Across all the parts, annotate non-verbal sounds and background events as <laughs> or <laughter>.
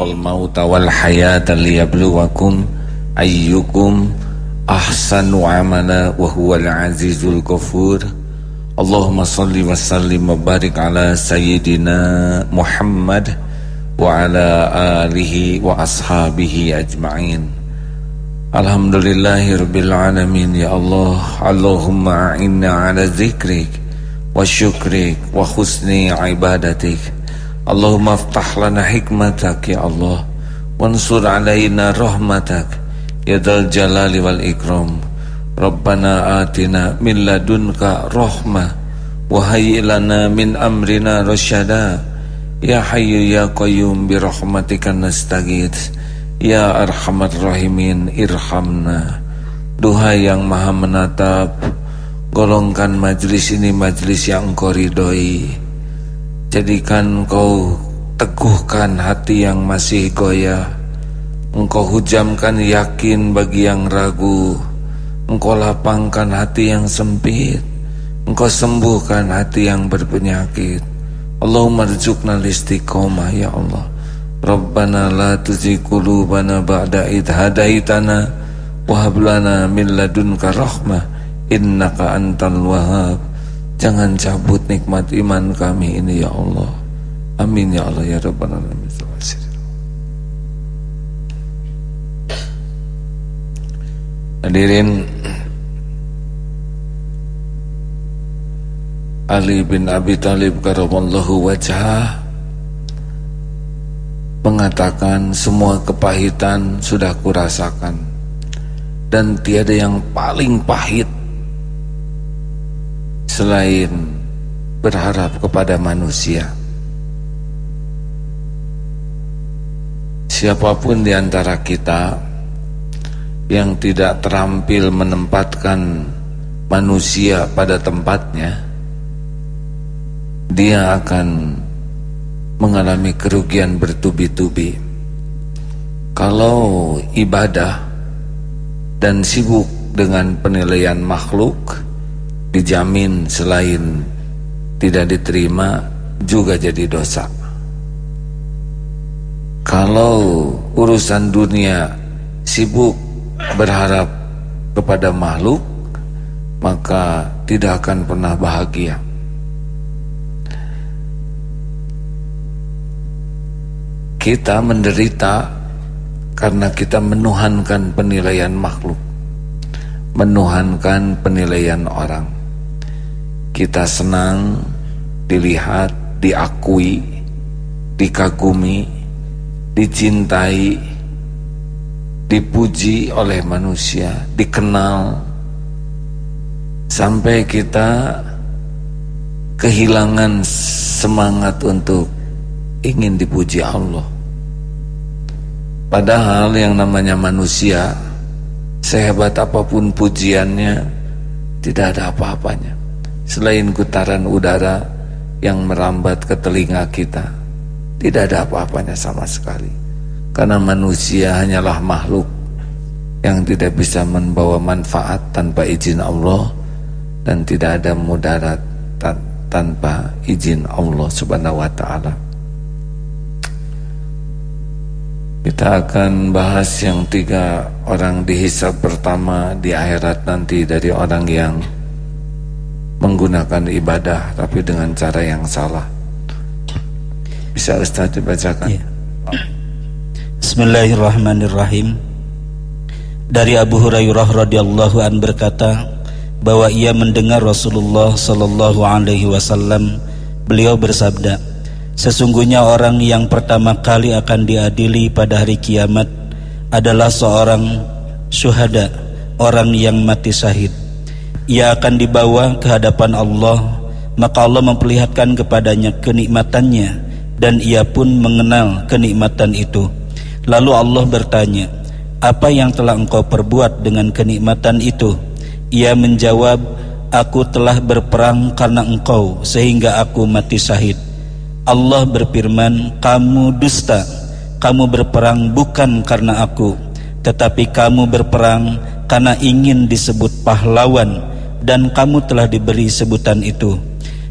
khalaqal mauta wal hayata liyabluwakum ayyukum ahsanu amala wa huwal azizul ghafur Allahumma salli wa sallim wa barik ala sayyidina Muhammad wa ala alihi wa ashabihi ajma'in Alhamdulillahi rabbil alamin ya Allah Allahumma a'inna ala zikrik wa syukrik wa husni ibadatik Allahumma aftah lana hikmatak ya Allah. Wansur alaina rahmatak Ya dal jalali wal ikram. Rabbana atina min ladunka rahmah Wahai lana min amrina rasyada Ya hayyu ya qayyum bi rahmatika nastagith. Ya arhamar rahimin irhamna. Duhai yang maha menatap Golongkan majlis ini majlis yang engkau ridhoi Jadikan engkau teguhkan hati yang masih goyah. Engkau hujamkan yakin bagi yang ragu. Engkau lapangkan hati yang sempit. Engkau sembuhkan hati yang berpenyakit. Allahumma rizukna listiqomah ya Allah. Rabbana la tuzi qulubana ba'da id hadaitana Wahablana min ladunka rahmah. Innaka antal wahab Jangan cabut nikmat iman kami ini ya Allah. Amin ya Allah ya Rabbal Alamin. Hadirin Ali bin Abi Talib karamallahu wajah mengatakan semua kepahitan sudah kurasakan. Dan tiada yang paling pahit selain berharap kepada manusia. Siapa pun di antara kita yang tidak terampil menempatkan manusia pada tempatnya, dia akan mengalami kerugian bertubi-tubi. Kalau ibadah dan sibuk dengan penilaian makhluk, dijamin selain tidak diterima juga jadi dosa. Kalau urusan dunia sibuk berharap kepada makhluk, maka tidak akan pernah bahagia. Kita menderita karena kita menuhankan penilaian makhluk, menuhankan penilaian orang kita senang dilihat, diakui, dikagumi, dicintai, dipuji oleh manusia, dikenal, sampai kita kehilangan semangat untuk ingin dipuji Allah. Padahal yang namanya manusia, sehebat apa pun pujiannya, tidak ada apa-apanya selain getaran udara yang merambat ke telinga kita tidak ada apa-apanya sama sekali. Karena manusia hanyalah makhluk yang tidak bisa membawa manfaat tanpa izin Allah dan tidak ada mudarat tanpa izin Allah subhanahu wa ta'ala. Kita akan bahas yang tiga orang dihisap pertama di akhirat nanti dari orang yang menggunakan ibadah tapi dengan cara yang salah. Bisa Ustaz dibacakan? Ya. Bismillahirrahmanirrahim. Dari Abu Hurairah radhiyallahu an berkata bahwa ia mendengar Rasulullah sallallahu alaihi wasallam beliau bersabda, sesungguhnya orang yang pertama kali akan diadili pada hari kiamat adalah seorang syuhada, orang yang mati syahid ia akan dibawa ke hadapan Allah. Maka Allah memperlihatkan kepadanya kenikmatannya dan ia pun mengenal kenikmatan itu. Lalu Allah bertanya apa yang telah engkau perbuat dengan kenikmatan itu? Ia menjawab aku telah berperang karena engkau sehingga aku mati syahid. Allah berfirman kamu dusta. Kamu berperang bukan karena aku tetapi kamu berperang karena ingin disebut pahlawan dan kamu telah diberi sebutan itu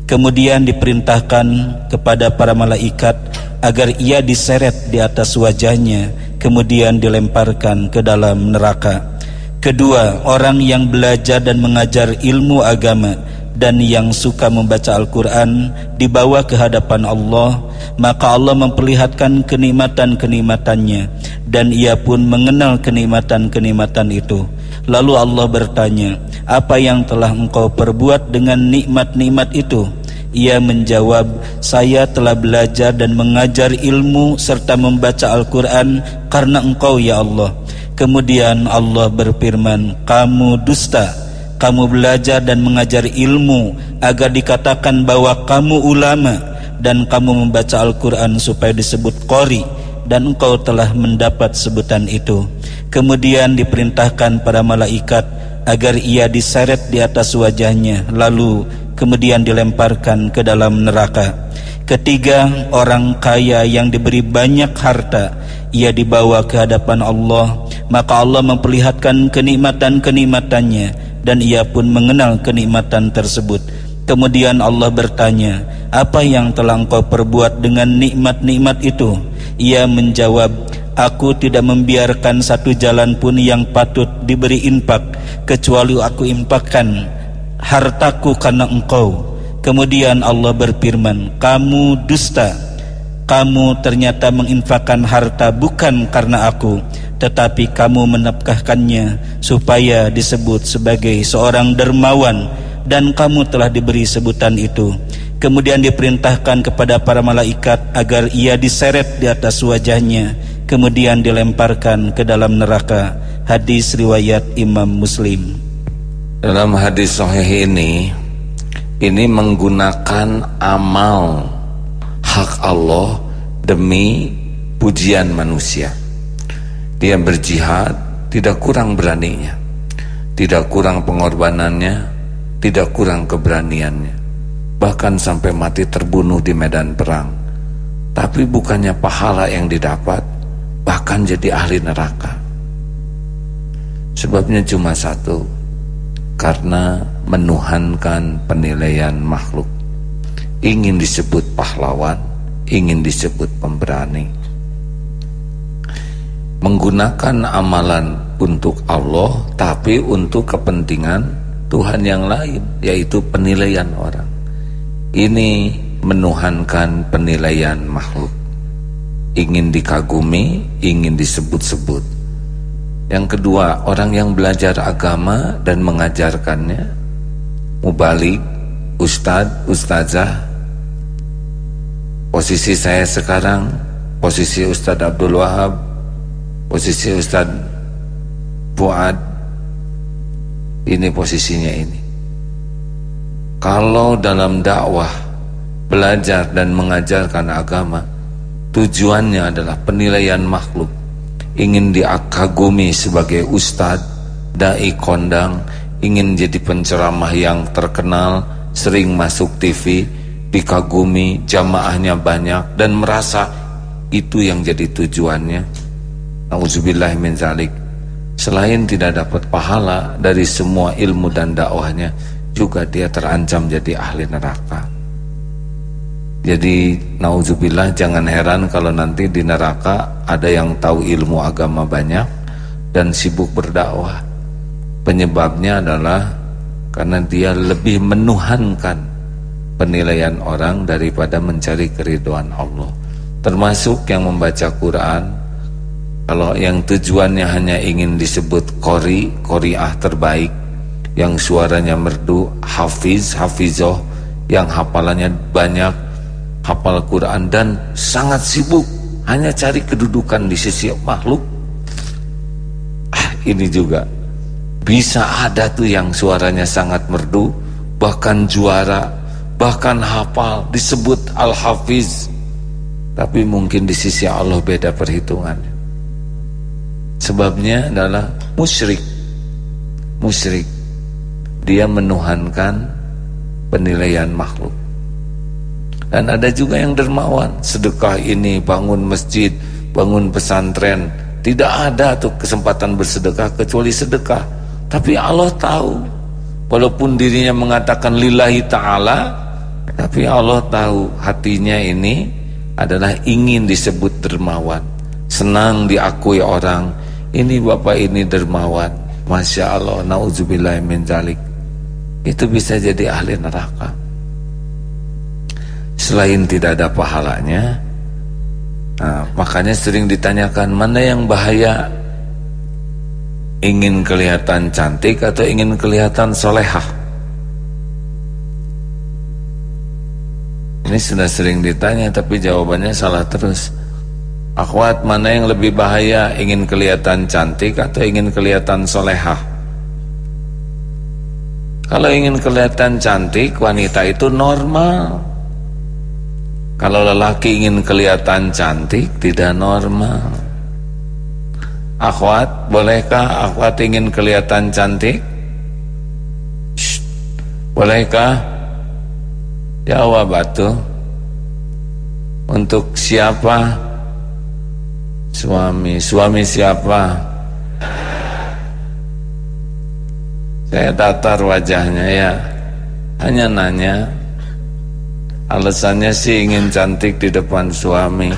Kemudian diperintahkan kepada para malaikat agar ia diseret di atas wajahnya kemudian dilemparkan ke dalam neraka. Kedua, orang yang belajar dan mengajar ilmu agama dan yang suka membaca Al-Quran dibawa ke hadapan Allah maka Allah memperlihatkan kenikmatan-kenikmatannya dan ia pun mengenal kenikmatan-kenikmatan itu lalu Allah bertanya apa yang telah engkau perbuat dengan nikmat-nikmat itu? Ia menjawab saya telah belajar dan mengajar ilmu serta membaca Al-Quran karena engkau ya Allah. Kemudian Allah berfirman kamu dusta. Kamu belajar dan mengajar ilmu agar dikatakan bahwa kamu ulama dan kamu membaca Al-Quran supaya disebut qori dan engkau telah mendapat sebutan itu kemudian diperintahkan pada malaikat agar ia diseret di atas wajahnya lalu kemudian dilemparkan ke dalam neraka ketiga orang kaya yang diberi banyak harta ia dibawa ke hadapan Allah maka Allah memperlihatkan kenikmatan-kenikmatannya dan ia pun mengenal kenikmatan tersebut. Kemudian Allah bertanya, "Apa yang telah engkau perbuat dengan nikmat-nikmat itu?" Ia menjawab, "Aku tidak membiarkan satu jalan pun yang patut diberi infak kecuali aku infakkan hartaku karena engkau." Kemudian Allah berfirman, "Kamu dusta. Kamu ternyata menginfakkan harta bukan karena aku, tetapi kamu menafkahkannya supaya disebut sebagai seorang dermawan dan kamu telah diberi sebutan itu kemudian diperintahkan kepada para malaikat agar ia diseret di atas wajahnya kemudian dilemparkan ke dalam neraka. Hadis riwayat Imam Muslim. Dalam hadis sahih ini ini menggunakan amal hak Allah demi pujian manusia. Dia berjihad tidak kurang beraninya, tidak kurang pengorbanannya, tidak kurang keberaniannya. Bahkan sampai mati terbunuh di medan perang. Tapi bukannya pahala yang didapat, bahkan jadi ahli neraka. Sebabnya cuma satu, karena menuhankan penilaian makhluk. Ingin disebut pahlawan, ingin disebut pemberani menggunakan amalan untuk Allah tapi untuk kepentingan Tuhan yang lain yaitu penilaian orang ini menuhankan penilaian makhluk. Ingin dikagumi ingin disebut-sebut. Yang kedua orang yang belajar agama dan mengajarkannya mubalik ustadz ustazah. Posisi saya sekarang posisi Ustadz Abdul Wahab posisi Ustaz Fuad ini posisinya ini kalau dalam dakwah belajar dan mengajarkan agama tujuannya adalah penilaian makhluk ingin diakagumi sebagai ustadz dai kondang ingin jadi penceramah yang terkenal sering masuk TV dikagumi jamaahnya banyak dan merasa itu yang jadi tujuannya Nauzubillah min zalik. Selain tidak dapat pahala dari semua ilmu dan dakwahnya, juga dia terancam jadi ahli neraka. Jadi nauzubillah jangan heran kalau nanti di neraka ada yang tahu ilmu agama banyak dan sibuk berdakwah. Penyebabnya adalah karena dia lebih menuhankan penilaian orang daripada mencari keriduan Allah. Termasuk yang membaca Quran kalau yang tujuannya hanya ingin disebut kori, koriah terbaik Yang suaranya merdu, hafiz, hafizoh Yang hafalannya banyak Hafal Quran dan sangat sibuk Hanya cari kedudukan di sisi makhluk ah, Ini juga Bisa ada tuh yang suaranya sangat merdu Bahkan juara Bahkan hafal disebut Al-Hafiz Tapi mungkin di sisi Allah beda perhitungannya Sebabnya adalah musyrik. Musyrik. Dia menuhankan penilaian makhluk. Dan ada juga yang dermawan, sedekah ini, bangun masjid, bangun pesantren, tidak ada tuh kesempatan bersedekah kecuali sedekah. Tapi Allah tahu, walaupun dirinya mengatakan lillahi ta'ala, Tapi Allah tahu hatinya ini adalah ingin disebut dermawan. Senang diakui orang, ini bapak ini dermawan. Masya Allah, na'udzubillah min zalik. Itu bisa jadi ahli neraka. Selain tidak ada pahalanya, nah, makanya sering ditanyakan mana yang bahaya? Ingin kelihatan cantik atau ingin kelihatan solehah? Ini sudah sering ditanya tapi jawabannya salah terus. Akhwat mana yang lebih bahaya? Ingin kelihatan cantik atau ingin kelihatan solehah kalau ingin kelihatan cantik wanita itu normal kalau lelaki ingin kelihatan cantik tidak normal Akhwat, bolehkah akhwat ingin kelihatan cantik? Shh. Bolehkah? Jawab batu. Untuk siapa? Suami. Suami siapa? Saya tatar wajahnya ya. Hanya nanya. Alasannya sih ingin cantik di depan suami.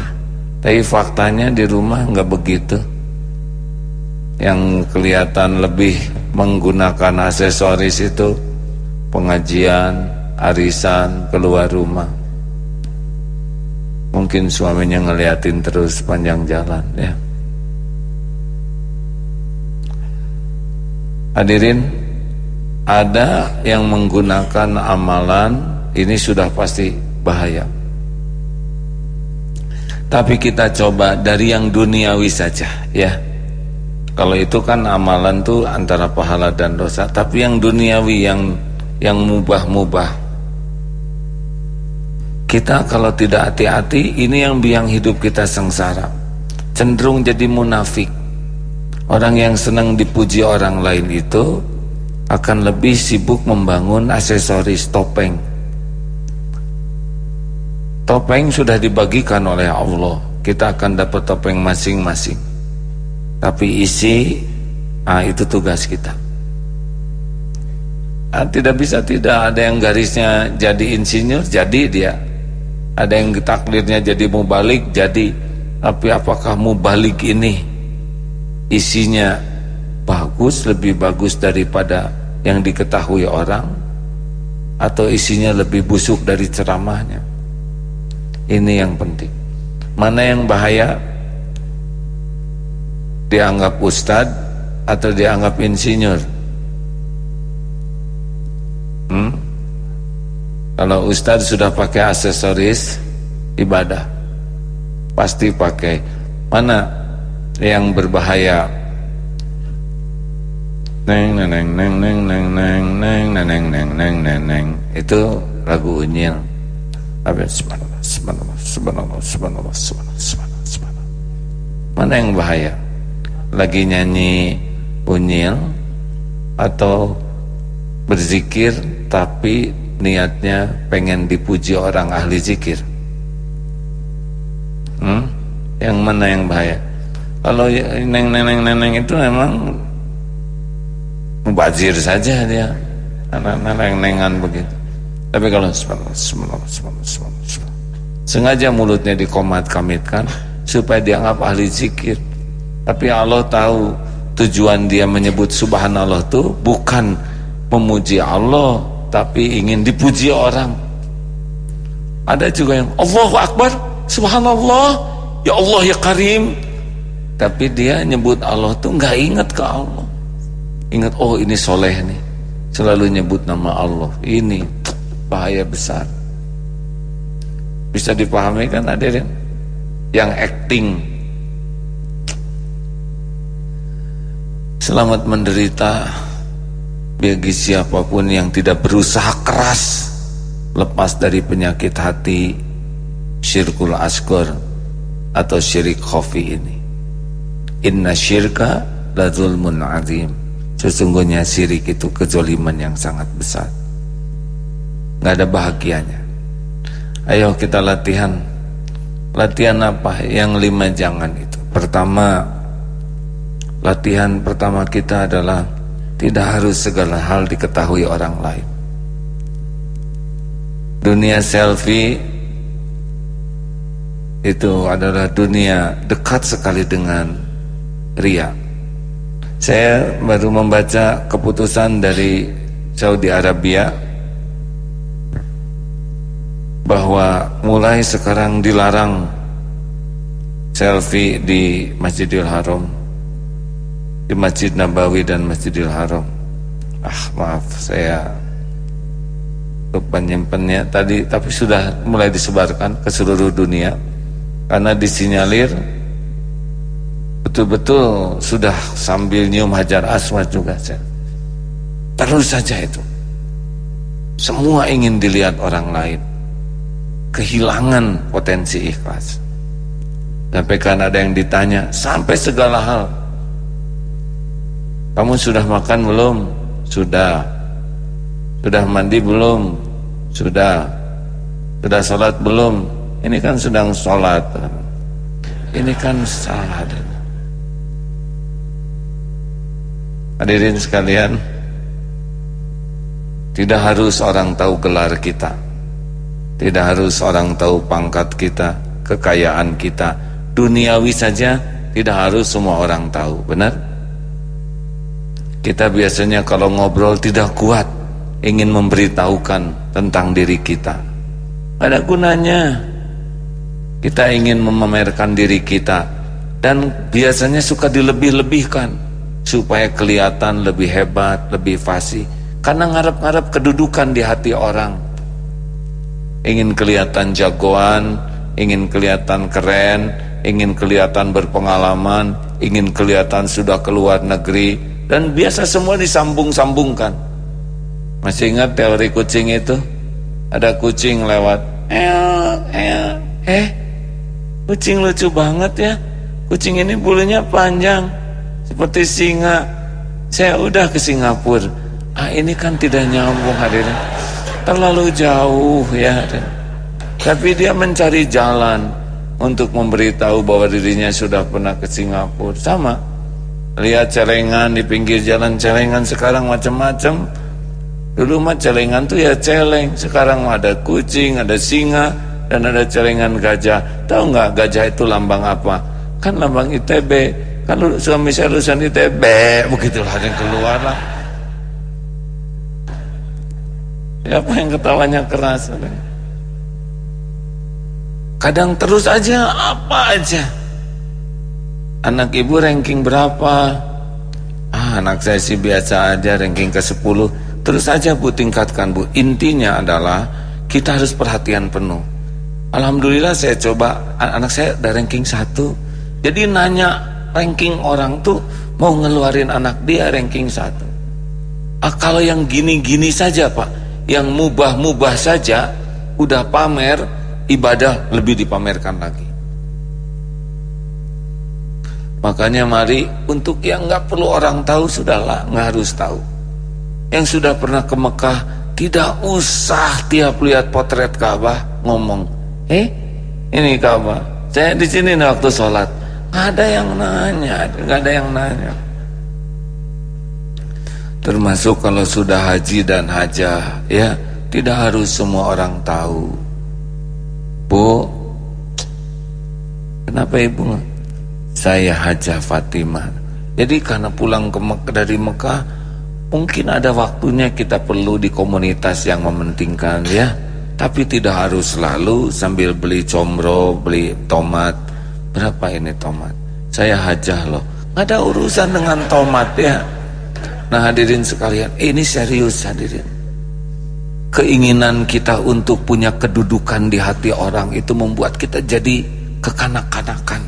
Tapi faktanya di rumah nggak begitu yang kelihatan lebih menggunakan aksesoris itu pengajian, arisan, keluar rumah. Mungkin suaminya ngeliatin terus panjang jalan ya. Hadirin, ada yang menggunakan amalan ini sudah pasti bahaya. Tapi kita coba dari yang duniawi saja ya kalau itu kan amalan tuh antara pahala dan dosa, tapi yang duniawi yang yang mubah-mubah. Kita kalau tidak hati-hati, ini yang biang hidup kita sengsara. Cenderung jadi munafik. Orang yang senang dipuji orang lain itu akan lebih sibuk membangun aksesoris topeng. Topeng sudah dibagikan oleh Allah. Kita akan dapat topeng masing-masing. Tapi isi ah, itu tugas kita. Ah, tidak bisa tidak ada yang garisnya jadi insinyur, jadi dia. Ada yang taklirnya jadi mubalik, jadi. Tapi apakah mubalik ini isinya bagus, lebih bagus daripada yang diketahui orang? Atau isinya lebih busuk dari ceramahnya? Ini yang penting. Mana yang bahaya? dianggap ustad atau dianggap insinyur? Hmm? Kalau ustad sudah pakai aksesoris ibadah, pasti pakai. Mana yang berbahaya? Neng neng neng neng neng neng neng neng neng neng neng neng neng itu lagu unyil. Apa subhanallah subhanallah subhanallah subhanallah subhanallah subhanallah. Mana yang bahaya? lagi nyanyi unyil atau berzikir tapi niatnya pengen dipuji orang ahli zikir hmm? yang mana yang bahaya kalau neng-neng-neng itu memang mubazir saja dia neng-nengan begitu tapi kalau sengaja mulutnya dikomat-kamitkan supaya dianggap ahli zikir tapi Allah tahu tujuan dia menyebut subhanallah itu bukan memuji Allah tapi ingin dipuji orang. Ada juga yang Allahu Akbar, subhanallah, ya Allah ya Karim. Tapi dia nyebut Allah tuh nggak ingat ke Allah. Ingat oh ini soleh nih. Selalu nyebut nama Allah. Ini bahaya besar. Bisa dipahami kan ada yang acting Selamat menderita bagi siapa pun yang tidak berusaha keras lepas dari penyakit hati syirkul asgor atau syirik khafi ini. Inna syirka la zulmun azim. Sesungguhnya syirik itu kezoliman yang sangat besar. Gak ada bahagianya. Ayo kita latihan. Latihan apa? Yang lima jangan itu. Pertama, Latihan pertama kita adalah tidak harus segala hal diketahui orang lain. dunia selfie itu adalah dunia dekat sekali dengan ria. Saya baru membaca keputusan dari Saudi Arabia bahwa mulai sekarang dilarang selfie di Masjidil Haram, di Masjid Nabawi dan Masjidil Haram. Ah maaf saya lupa nyimpennya tadi tapi sudah mulai disebarkan ke seluruh dunia karena disinyalir betul-betul sudah sambil nyium hajar aswad juga terus saja itu semua ingin dilihat orang lain kehilangan potensi ikhlas sampai kan ada yang ditanya sampai segala hal kamu sudah makan belum? sudah sudah mandi belum? Sudah. Sudah sholat belum? Ini kan sedang sholat. Ini kan salah. Hadirin sekalian, tidak harus orang tahu gelar kita. Tidak harus orang tahu pangkat kita, kekayaan kita. Duniawi saja tidak harus semua orang tahu, benar? Kita biasanya kalau ngobrol tidak kuat ingin memberitahukan tentang diri kita. Ada gunanya. Kita ingin memamerkan diri kita dan biasanya suka dilebih-lebihkan supaya kelihatan lebih hebat, lebih fasih. Karena ngarep-ngarep kedudukan di hati orang. Ingin kelihatan jagoan, ingin kelihatan keren, ingin kelihatan berpengalaman, ingin kelihatan sudah keluar negeri dan biasa semua disambung-sambungkan. Masih ingat teori kucing itu? Ada kucing lewat. Eh. Kucing lucu banget ya. Kucing ini bulunya panjang seperti singa. Saya udah ke Singapura. Ah, ini kan tidak nyambung hadirin. Terlalu jauh ya. Tapi dia mencari jalan untuk memberitahu bahwa dirinya sudah pernah ke Singapura. Sama. Lihat celengan di pinggir jalan celengan sekarang macam-macam Dulu mah celengan tuh ya celeng, sekarang ada kucing, ada singa, dan ada celengan gajah. Tahu nggak gajah itu lambang apa? Kan lambang ITB. Lu suami saya lulusan ITB, begitulah yang keluar lah. Siapa yang ketawanya keras? Kadang terus aja apa aja. Anak ibu ranking berapa? Ah, anak saya sih biasa aja ranking ke 10 Terus saja Bu tingkatkan Bu. Intinya adalah kita harus perhatian penuh. Alhamdulillah saya coba anak saya ada ranking satu. Jadi nanya ranking orang tuh mau ngeluarin anak dia ranking satu. Ah, kalau yang gini-gini saja Pak, yang mubah-mubah saja udah pamer, ibadah lebih dipamerkan lagi. Makanya mari untuk yang nggak perlu orang tahu sudahlah, nggak harus tahu yang sudah pernah ke Mekah tidak usah tiap lihat potret Ka'bah ngomong, eh ini Ka'bah. Saya di sini waktu sholat, ada yang nanya, nggak ada yang nanya. Termasuk kalau sudah haji dan hajah, ya tidak harus semua orang tahu. Bu, kenapa ibu? Saya hajah Fatimah. Jadi karena pulang ke Mekah dari Mekah Mungkin ada waktunya kita perlu di komunitas yang mementingkan ya Tapi tidak harus selalu sambil beli comro, beli tomat Berapa ini tomat? Saya hajah loh. Gak ada urusan dengan tomat ya. Nah hadirin sekalian Ini serius hadirin. Keinginan kita untuk punya kedudukan di hati orang Itu membuat kita jadi kekanak-kanakan.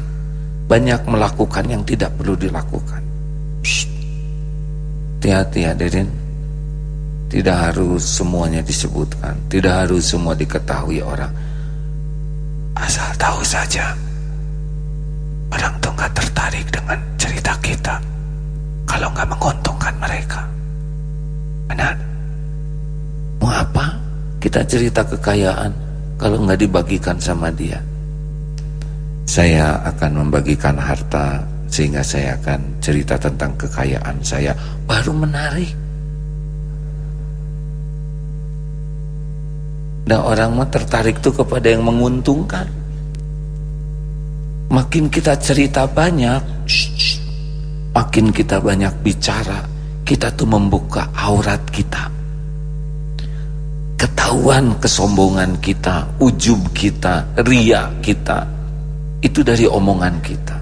Banyak melakukan yang tidak perlu dilakukan. Hati-hati hadirin. Tidak harus semuanya disebutkan. Tidak harus semua diketahui orang. Asal tahu saja Orang tuh gak tertarik dengan cerita kita Kalau gak menguntungkan mereka Benar? Mau apa? Kita cerita kekayaan Kalau gak dibagikan sama dia Saya akan membagikan harta sehingga saya akan cerita tentang kekayaan saya baru menarik Dan orang mah tertarik tuh kepada yang menguntungkan. Makin kita cerita banyak, makin kita banyak bicara, kita tuh membuka aurat kita. Ketahuan kesombongan kita, ujub kita, ria kita, itu dari omongan kita.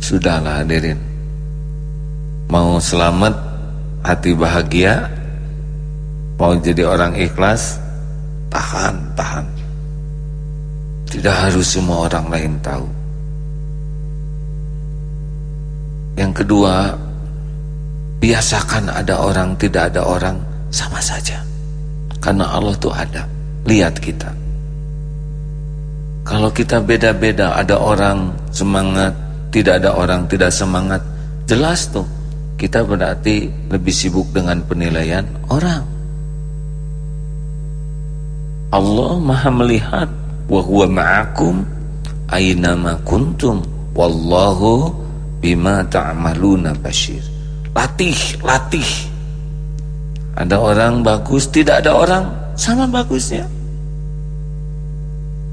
Sudahlah hadirin. Mau selamat, hati bahagia, Mau jadi orang ikhlas Tahan, tahan Tidak harus semua orang lain tahu. Yang kedua Biasakan ada orang, tidak ada orang Sama saja. Karena Allah tuh ada. Lihat kita. Kalau kita beda-beda Ada orang semangat Tidak ada orang tidak semangat Jelas tuh. Kita berarti lebih sibuk dengan penilaian orang. Allah maha melihat wa huwa ma'akum aynama kuntum wallahu bima ta'maluna basyir latih latih. Ada orang bagus tidak ada orang sama bagusnya.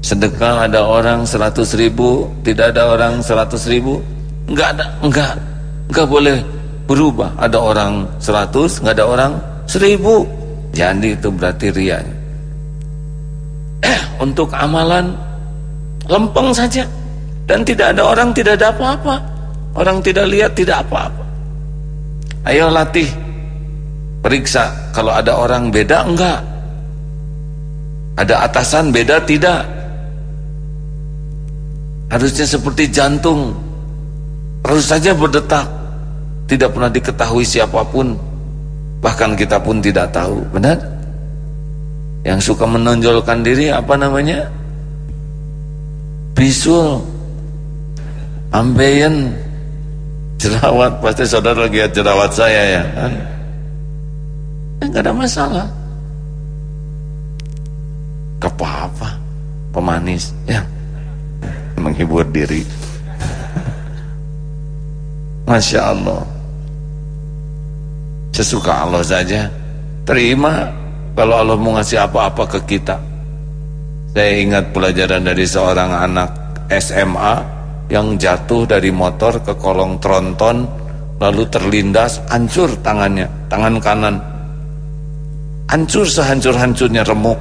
Sedekah ada orang seratus ribu tidak ada orang seratus ribu. Enggak ada enggak enggak boleh berubah. Ada orang seratus enggak ada orang seribu. Jadi itu berarti riaknya untuk amalan lempeng saja. Dan tidak ada orang tidak ada apa-apa. Orang tidak lihat tidak apa-apa. Ayo latih. Periksa kalau ada orang beda enggak? Ada atasan beda tidak? Harusnya seperti jantung. Terus saja berdetak. Tidak pernah diketahui siapa pun. Bahkan kita pun tidak tahu benar yang suka menonjolkan diri apa namanya? Bisul. Ambeien. Jerawat. Pasti saudara lihat jerawat saya ya kan? Enggak ada masalah. Kepapa. Pemanis. Ya. Menghibur diri. Masya Allah. Sesuka Allah saja. Terima kalau Allah mau ngasih apa-apa ke kita. Saya ingat pelajaran dari seorang anak SMA yang jatuh dari motor ke kolong tronton lalu terlindas hancur tangannya tangan kanan. Hancur sehancur-hancurnya remuk.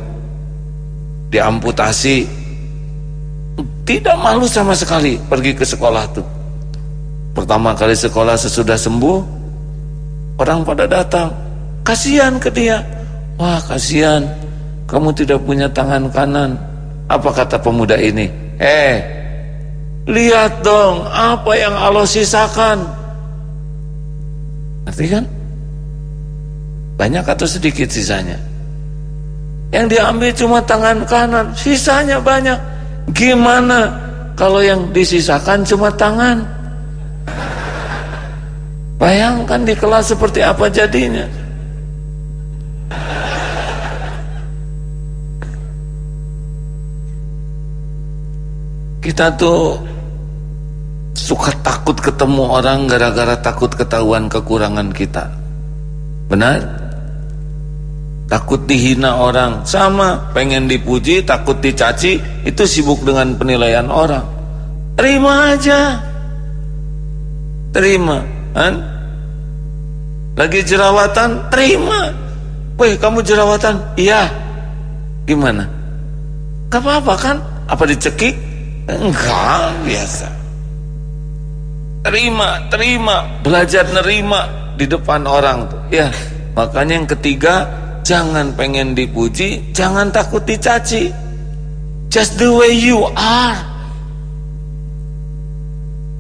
Diamputasi. Tidak malu sama sekali pergi ke sekolah tuh. Pertama kali sekolah sesudah sembuh orang pada datang kasihan ke dia Wah kasihan. Kamu tidak punya tangan kanan. Apa kata pemuda ini? Eh Lihat dong Apa yang Allah sisakan. Ngerti kan? Banyak atau sedikit sisanya? Yang diambil cuma tangan kanan Sisanya banyak. Gimana Kalau yang disisakan cuma tangan? Bayangkan di kelas seperti apa jadinya Kita tuh suka takut ketemu orang gara-gara takut ketahuan kekurangan kita. Benar? Takut dihina orang. Sama, pengen dipuji, takut dicaci, itu sibuk dengan penilaian orang. Terima aja. Terima, kan? Lagi jerawatan, terima. Weh, kamu jerawatan? Iya. Gimana? Gak apa-apa kan? Apa dicekik? Enggak, biasa. Terima, terima, belajar nerima di depan orang tuh. Ya, makanya yang ketiga, jangan pengen dipuji, jangan takut dicaci. Just the way you are.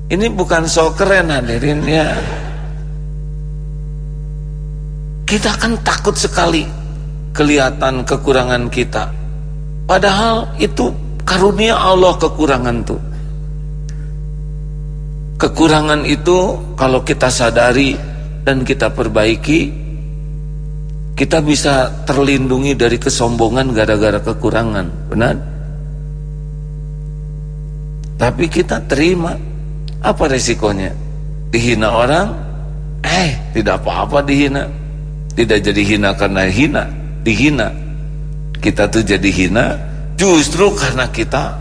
Ini bukan so keren hadirin ya. Kita kan takut sekali kelihatan kekurangan kita. Padahal itu Karunia Allah kekurangan tuh. Kekurangan itu kalau kita sadari dan kita perbaiki, kita bisa terlindungi dari kesombongan gara-gara kekurangan. Benar? Tapi kita terima. Apa resikonya? Dihina orang? Eh, tidak apa-apa dihina. tidak jadi hina karena hina dihina kita tuh jadi hina justru karena kita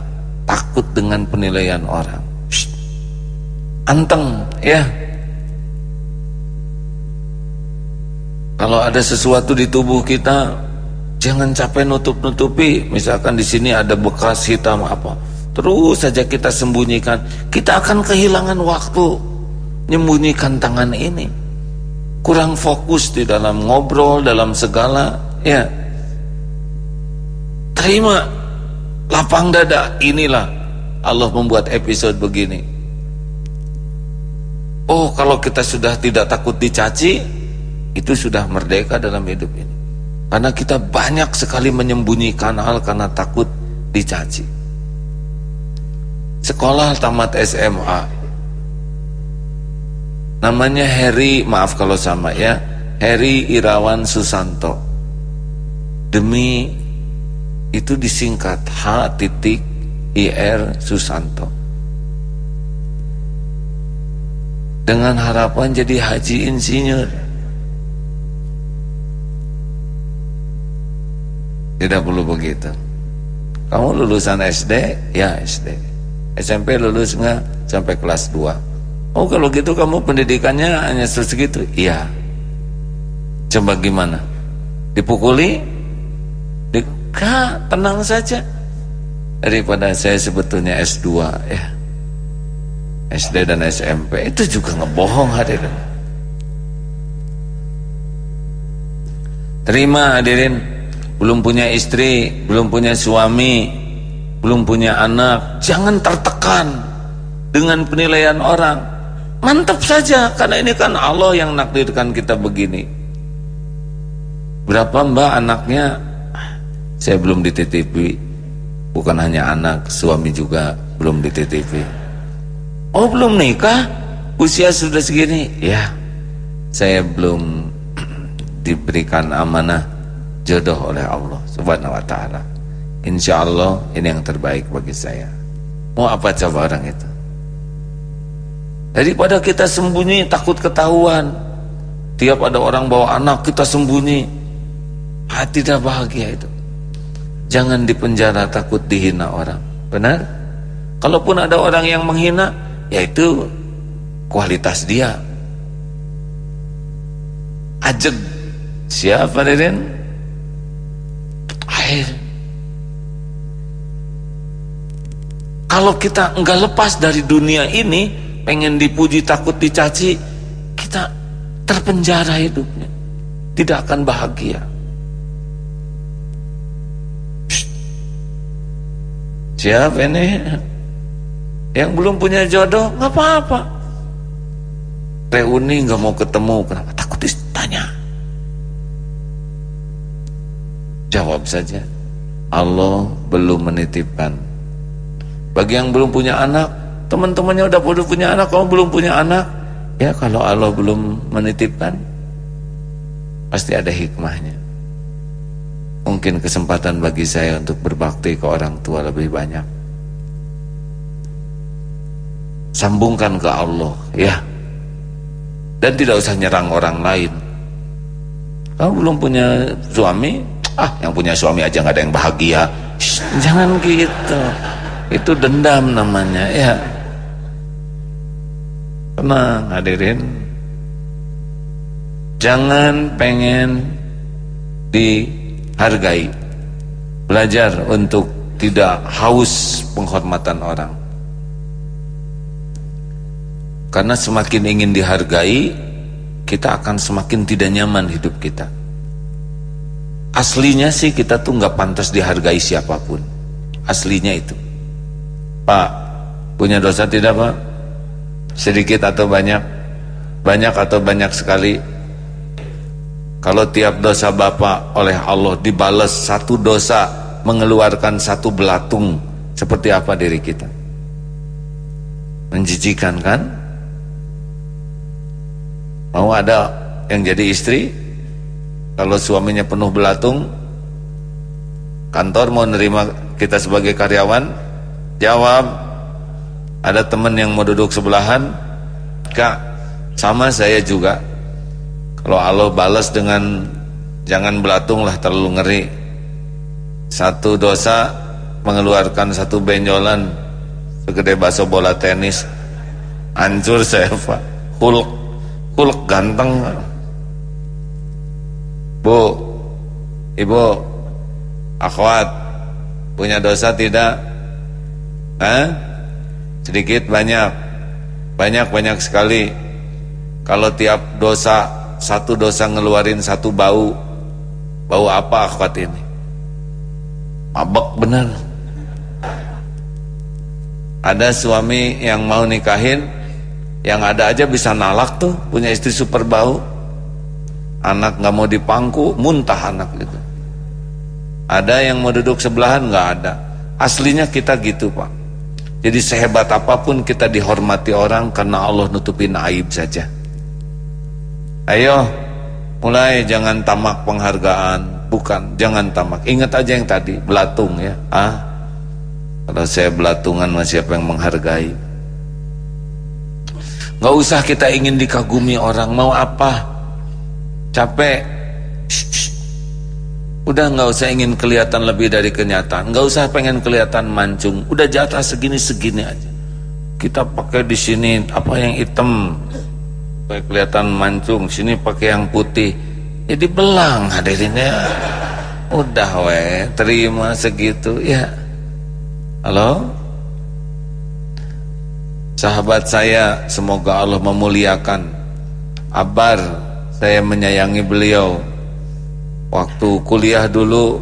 takut dengan penilaian orang. Shh. anteng ya. Kalau ada sesuatu di tubuh kita jangan capek nutup-nutupi. Misalkan di sini ada bekas hitam apa terus saja kita sembunyikan. Kita akan kehilangan waktu menyembunyikan tangan ini. Kurang fokus di dalam ngobrol dalam segala ya. Terima lapang dada inilah Allah membuat episode begini oh kalau kita sudah tidak takut dicaci itu sudah merdeka dalam hidup ini karena kita banyak sekali menyembunyikan hal karena takut dicaci sekolah tamat SMA Namanya Heri, maaf kalau sama ya. Heri Irawan Susanto. Demi itu disingkat H titik IR Susanto. Dengan harapan jadi haji insinyur. Tidak perlu begitu. Kamu lulusan SD? Ya SD. SMP lulus enggak? Sampai kelas 2 Oh kalau gitu kamu pendidikannya hanya segitu? Iya. Coba gimana? Dipukuli? Dekat, tenang saja. Daripada saya sebetulnya S2 ya. SD dan SMP itu juga ngebohong hadirin. Terima hadirin, belum punya istri, belum punya suami, belum punya anak, jangan tertekan dengan penilaian orang. Mantap saja karena ini kan Allah yang nakdirkan kita begini. Berapa mbak anaknya? Saya belum dititipi. Bukan hanya anak, suami juga belum dititipi. Oh belum nikah? Usia sudah segini? Ya, saya belum <clears throat> diberikan amanah jodoh oleh Allah subhanahu wa ta'ala. Insya Allah ini yang terbaik bagi saya. Mau apa coba orang itu? Daripada kita sembunyi takut ketahuan. Tiap ada orang bawa anak kita sembunyi. Hati tidak bahagia itu. Jangan dipenjara takut dihina orang. Benar? Kalaupun ada orang yang menghina, yaitu kualitas dia. Ajeg. Siapa Deden? Air. Kalau kita enggak lepas dari dunia ini, pengen dipuji takut dicaci kita terpenjara hidupnya tidak akan bahagia siapa ini? Yang belum punya jodoh nggak apa-apa. Reuni nggak mau ketemu kenapa? Takut ditanya. Jawab saja. Allah belum menitipkan. Bagi yang belum punya anak teman-temannya udah pada punya anak kamu belum punya anak. Ya kalau Allah belum menitipkan pasti ada hikmahnya mungkin kesempatan bagi saya untuk berbakti ke orang tua lebih banyak. Sambungkan ke Allah ya. Dan tidak usah nyerang orang lain. Kamu belum punya suami? Ah yang punya suami aja nggak ada yang bahagia. Shh, jangan gitu. Itu dendam namanya ya. Tenang hadirin. Jangan pengen dihargai Belajar untuk tidak haus penghormatan orang Karena semakin ingin dihargai Kita akan semakin tidak nyaman hidup kita Aslinya sih kita tuh nggak pantas dihargai siapa pun Aslinya itu Pak, punya dosa tidak pak? Sedikit atau banyak? Banyak atau banyak sekali? Kalau tiap dosa Bapak oleh Allah dibalas satu dosa mengeluarkan satu belatung seperti apa diri kita? Menjijikan kan? Mau ada yang jadi istri? Kalau suaminya penuh belatung, kantor mau nerima kita sebagai karyawan? Jawab, ada teman yang mau duduk sebelahan kak sama saya juga kalau Allah balas dengan jangan belatung lah terlalu ngeri. Satu dosa mengeluarkan satu benjolan segede baso bola tenis. Hancur saya pak hulk ganteng. Bu ibu akhwat punya dosa tidak? Hah? sedikit banyak. Banyak banyak sekali. Kalau tiap dosa satu dosa ngeluarin satu bau. Bau apa akhwat ini? Mabek benar ada suami yang mau nikahin yang ada aja bisa nalak tuh punya istri super bau. Anak nggak mau dipangku muntah anak gitu. Ada yang mau duduk sebelahan nggak ada. Aslinya kita gitu pak. Jadi sehebat apa pun kita dihormati orang karena Allah nutupin aib saja ayo mulai jangan tamak penghargaan. Bukan jangan tamak. Ingat aja yang tadi belatung ya. Ah kalau saya belatungan masih siapa yang menghargai? Gak usah kita ingin dikagumi orang. Mau apa? Capek. Udah gak usah ingin kelihatan lebih dari kenyataan. Gak usah pengen kelihatan mancung. Udah jatah segini-segini aja. Kita pakai di sini Apa yang hitam Supaya kelihatan mancung Sini pakai yang putih Jadi belang hadirinnya Udah weh Terima segitu Ya Halo? Sahabat saya, semoga Allah memuliakan. Abar, saya menyayangi beliau. Waktu kuliah dulu,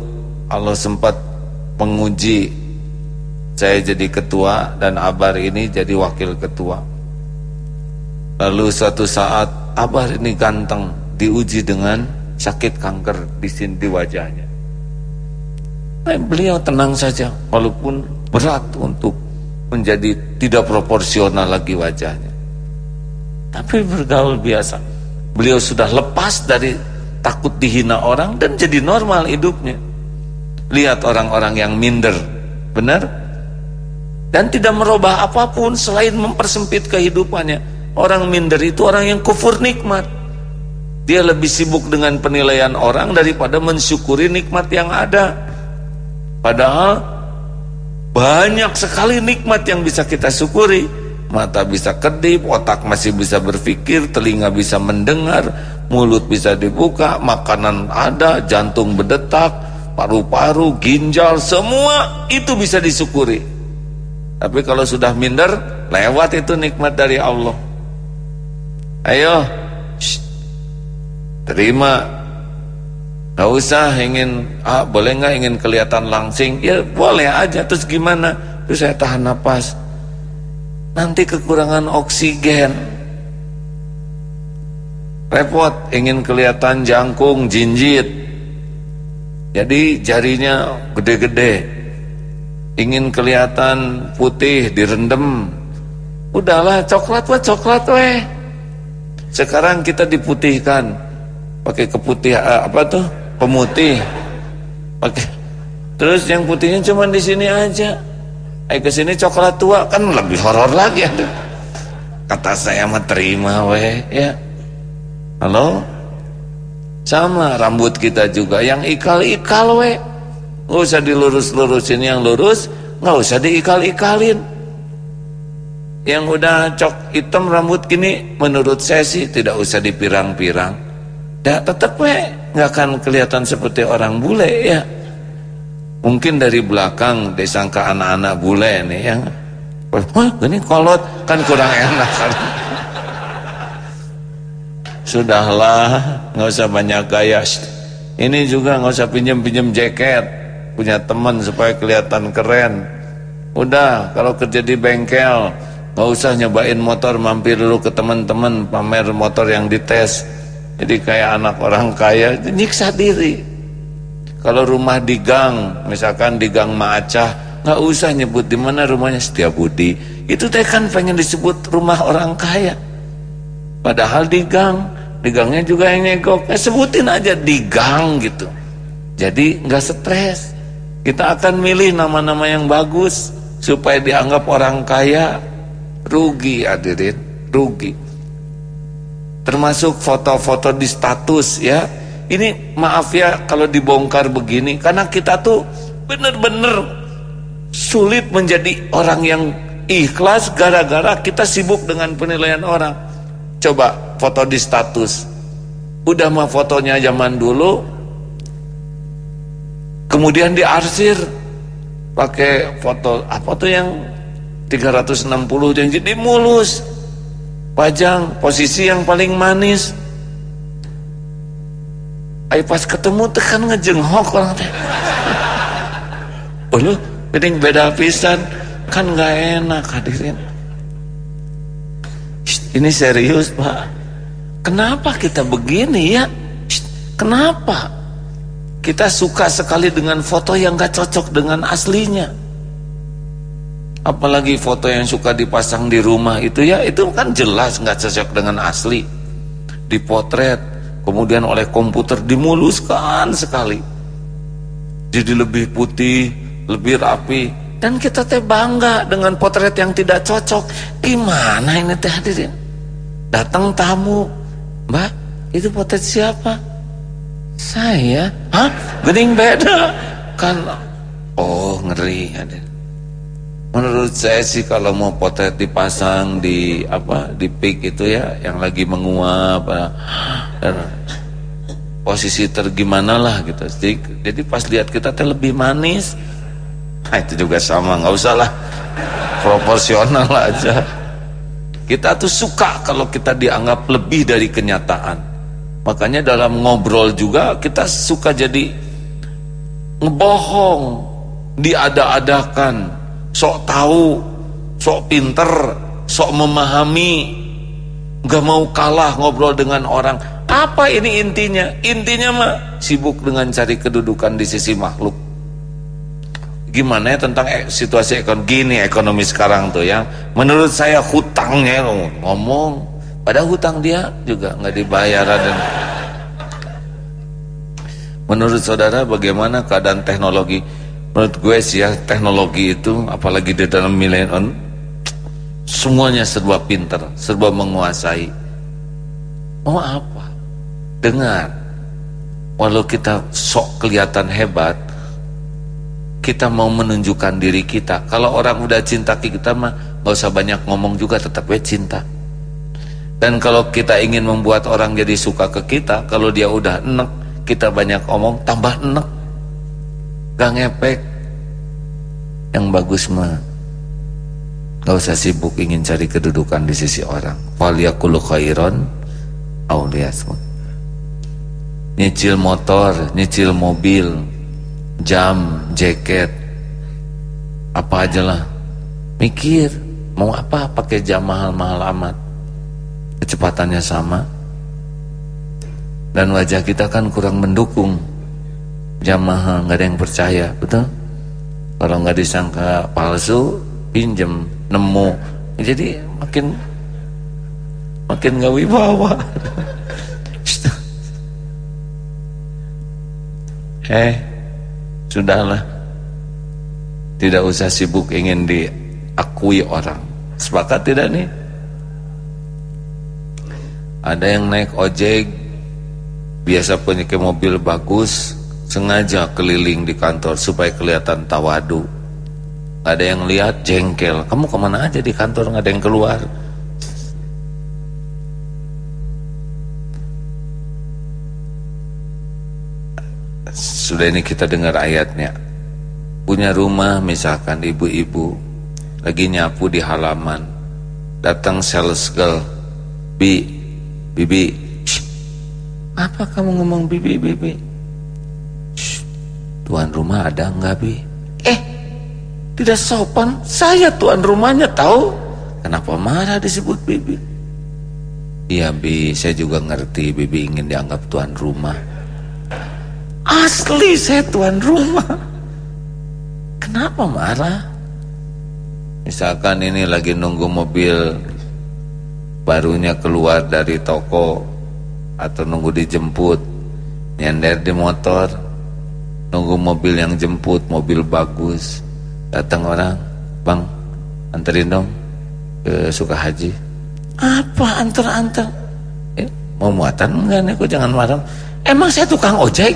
Allah sempat menguji saya jadi ketua dan Abar ini jadi wakil ketua. Lalu suatu saat Abar ini ganteng, diuji dengan sakit kanker di sini di wajahnya. Nah, beliau tenang saja, walaupun berat untuk menjadi tidak proporsional lagi wajahnya. Tapi bergaul biasa. Beliau sudah lepas dari takut dihina orang dan jadi normal hidupnya. Lihat orang-orang yang minder, benar? Dan tidak merubah apa pun selain mempersempit kehidupannya. Orang minder itu orang yang kufur nikmat. Dia lebih sibuk dengan penilaian orang daripada mensyukuri nikmat yang ada. Padahal banyak sekali nikmat yang bisa kita syukuri. Mata bisa kedip, otak masih bisa berpikir, telinga bisa mendengar, mulut bisa dibuka, makanan ada, jantung berdetak, paru-paru, ginjal, semua itu bisa disyukuri. Tapi kalau sudah minder, lewat itu nikmat dari Allah. Ayo, shh, terima Gak usah ingin, ah boleh nggak ingin kelihatan langsing? Ya boleh aja, terus gimana? Terus saya tahan nafas. Nanti kekurangan oksigen. Repot, ingin kelihatan jangkung, jinjit. Jadi jarinya gede-gede. Ingin kelihatan putih, direndam. Udahlah, coklat weh, coklat weh. Sekarang kita diputihkan. Pakai keputih apa tuh? pemutih. Pakai. Terus yang putihnya cuma di sini aja. Eh ke sini coklat tua kan lebih horor lagi ada. Kata saya mah terima weh ya. Halo? Sama rambut kita juga yang ikal-ikal weh. Nggak usah dilurus-lurusin yang lurus nggak usah diikal-ikalin yang udah cok hitam rambut gini menurut saya sih tidak usah dipirang-pirang. Dah tetap weh nggak akan kelihatan seperti orang bule ya. Mungkin dari belakang disangka anak-anak bule nih yang wah ini kolot kan kurang enak. Kan <laughs> sudahlah nggak usah banyak gaya. Ini juga nggak usah pinjem-pinjem jaket punya teman supaya kelihatan keren. Udah kalau kerja di bengkel nggak usah nyobain motor mampir dulu ke teman-teman pamer motor yang dites jadi kayak anak orang kaya nyiksa diri. Kalau rumah di gang, misalkan di gang Maacah, nggak usah nyebut di mana rumahnya Budi. Itu teh kan pengen disebut rumah orang kaya. Padahal di gang, di gangnya juga yang nyegok. Eh, sebutin aja di gang gitu. Jadi nggak stres. Kita akan milih nama-nama yang bagus supaya dianggap orang kaya. Rugi hadirin, rugi. termasuk foto-foto di status ya. Ini maaf ya kalau dibongkar begini karena kita tuh bener-bener sulit menjadi orang yang ikhlas gara-gara kita sibuk dengan penilaian orang. Coba foto di status. Udah mah fotonya zaman dulu kemudian diarsir. Pakai foto apa tuh yang 360 yang jadi mulus pajang posisi yang paling manis. Ayo pas ketemu tekan ngejenghok orang teh. <laughs> Oh lu beda pisan. Kan nggak enak hadirin. Ini serius pak. Kenapa kita begini ya? Kenapa? Kita suka sekali dengan foto yang gak cocok dengan aslinya apalagi foto yang suka dipasang di rumah itu ya itu kan jelas nggak cocok dengan asli. Dipotret kemudian oleh komputer dimuluskan sekali. Jadi lebih putih lebih rapi. Dan kita teh bangga dengan potret yang tidak cocok. Gimana ini teh hadirin? Datang tamu. Mbak itu potret siapa? Saya? Hah? Gening beda. Kan oh ngeri hadirin Menurut saya sih kalau mau potret dipasang di apa di pik itu ya yang lagi menguap dan posisi tergimana lah gitu. Jadi, jadi pas lihat kita teh lebih manis. Nah, itu juga sama nggak usah lah proporsional aja. Kita tuh suka kalau kita dianggap lebih dari kenyataan. Makanya dalam ngobrol juga kita suka jadi ngebohong, diada-adakan sok tahu, sok pinter, sok memahami, gak mau kalah ngobrol dengan orang. Apa ini intinya? Intinya mah sibuk dengan cari kedudukan di sisi makhluk. Gimana ya tentang eh, situasi ekonomi gini ekonomi sekarang tuh ya? Menurut saya hutangnya ngomong, pada hutang dia juga nggak dibayar dan Menurut saudara bagaimana keadaan teknologi? Menurut gue sih ya teknologi itu apalagi di dalam milenium semuanya serba pinter serba menguasai. Mau apa? Dengar. Walau kita sok kelihatan hebat kita mau menunjukkan diri kita. Kalau orang udah cinta kita mah gak usah banyak ngomong juga tetap we cinta. Dan kalau kita ingin membuat orang jadi suka ke kita kalau dia udah enek kita banyak ngomong tambah enek gak ngepek. Yang bagus mah gak usah sibuk ingin cari kedudukan di sisi orang. Waliyakulu khairon awliyasmut nyicil motor nyicil mobil jam jaket apa aja lah. Mikir mau apa pakai jam mahal-mahal amat? Kecepatannya sama. Dan wajah kita kan kurang mendukung jamaah nggak ada yang percaya betul? Kalau nggak disangka palsu pinjem nemu. Jadi makin makin nggak wibawa. <laughs> Eh sudahlah. Tidak usah sibuk ingin diakui orang. Sepakat tidak nih? Ada yang naik ojek biasa punya mobil bagus sengaja keliling di kantor supaya kelihatan tawadu. Ada yang lihat jengkel. Kamu ke mana aja di kantor? Gak ada yang keluar. Sudah ini kita dengar ayatnya. Punya rumah misalkan ibu-ibu lagi nyapu di halaman. Datang sales girl. Bi bibi. Apa kamu ngomong bibi bibi Tuan rumah ada nggak bi? Eh, tidak sopan. Saya tuan rumahnya tahu. Kenapa marah disebut bibi? Iya bi, saya juga ngerti bibi ingin dianggap tuan rumah. Asli saya tuan rumah. Kenapa marah? Misalkan ini lagi nunggu mobil barunya keluar dari toko atau nunggu dijemput nyender di motor nunggu mobil yang jemput mobil bagus. Datang orang bang anterin dong ke Sukahaji apa? Antar-antar eh, mau muatan enggak nih? Kok jangan marah? Emang saya tukang ojek?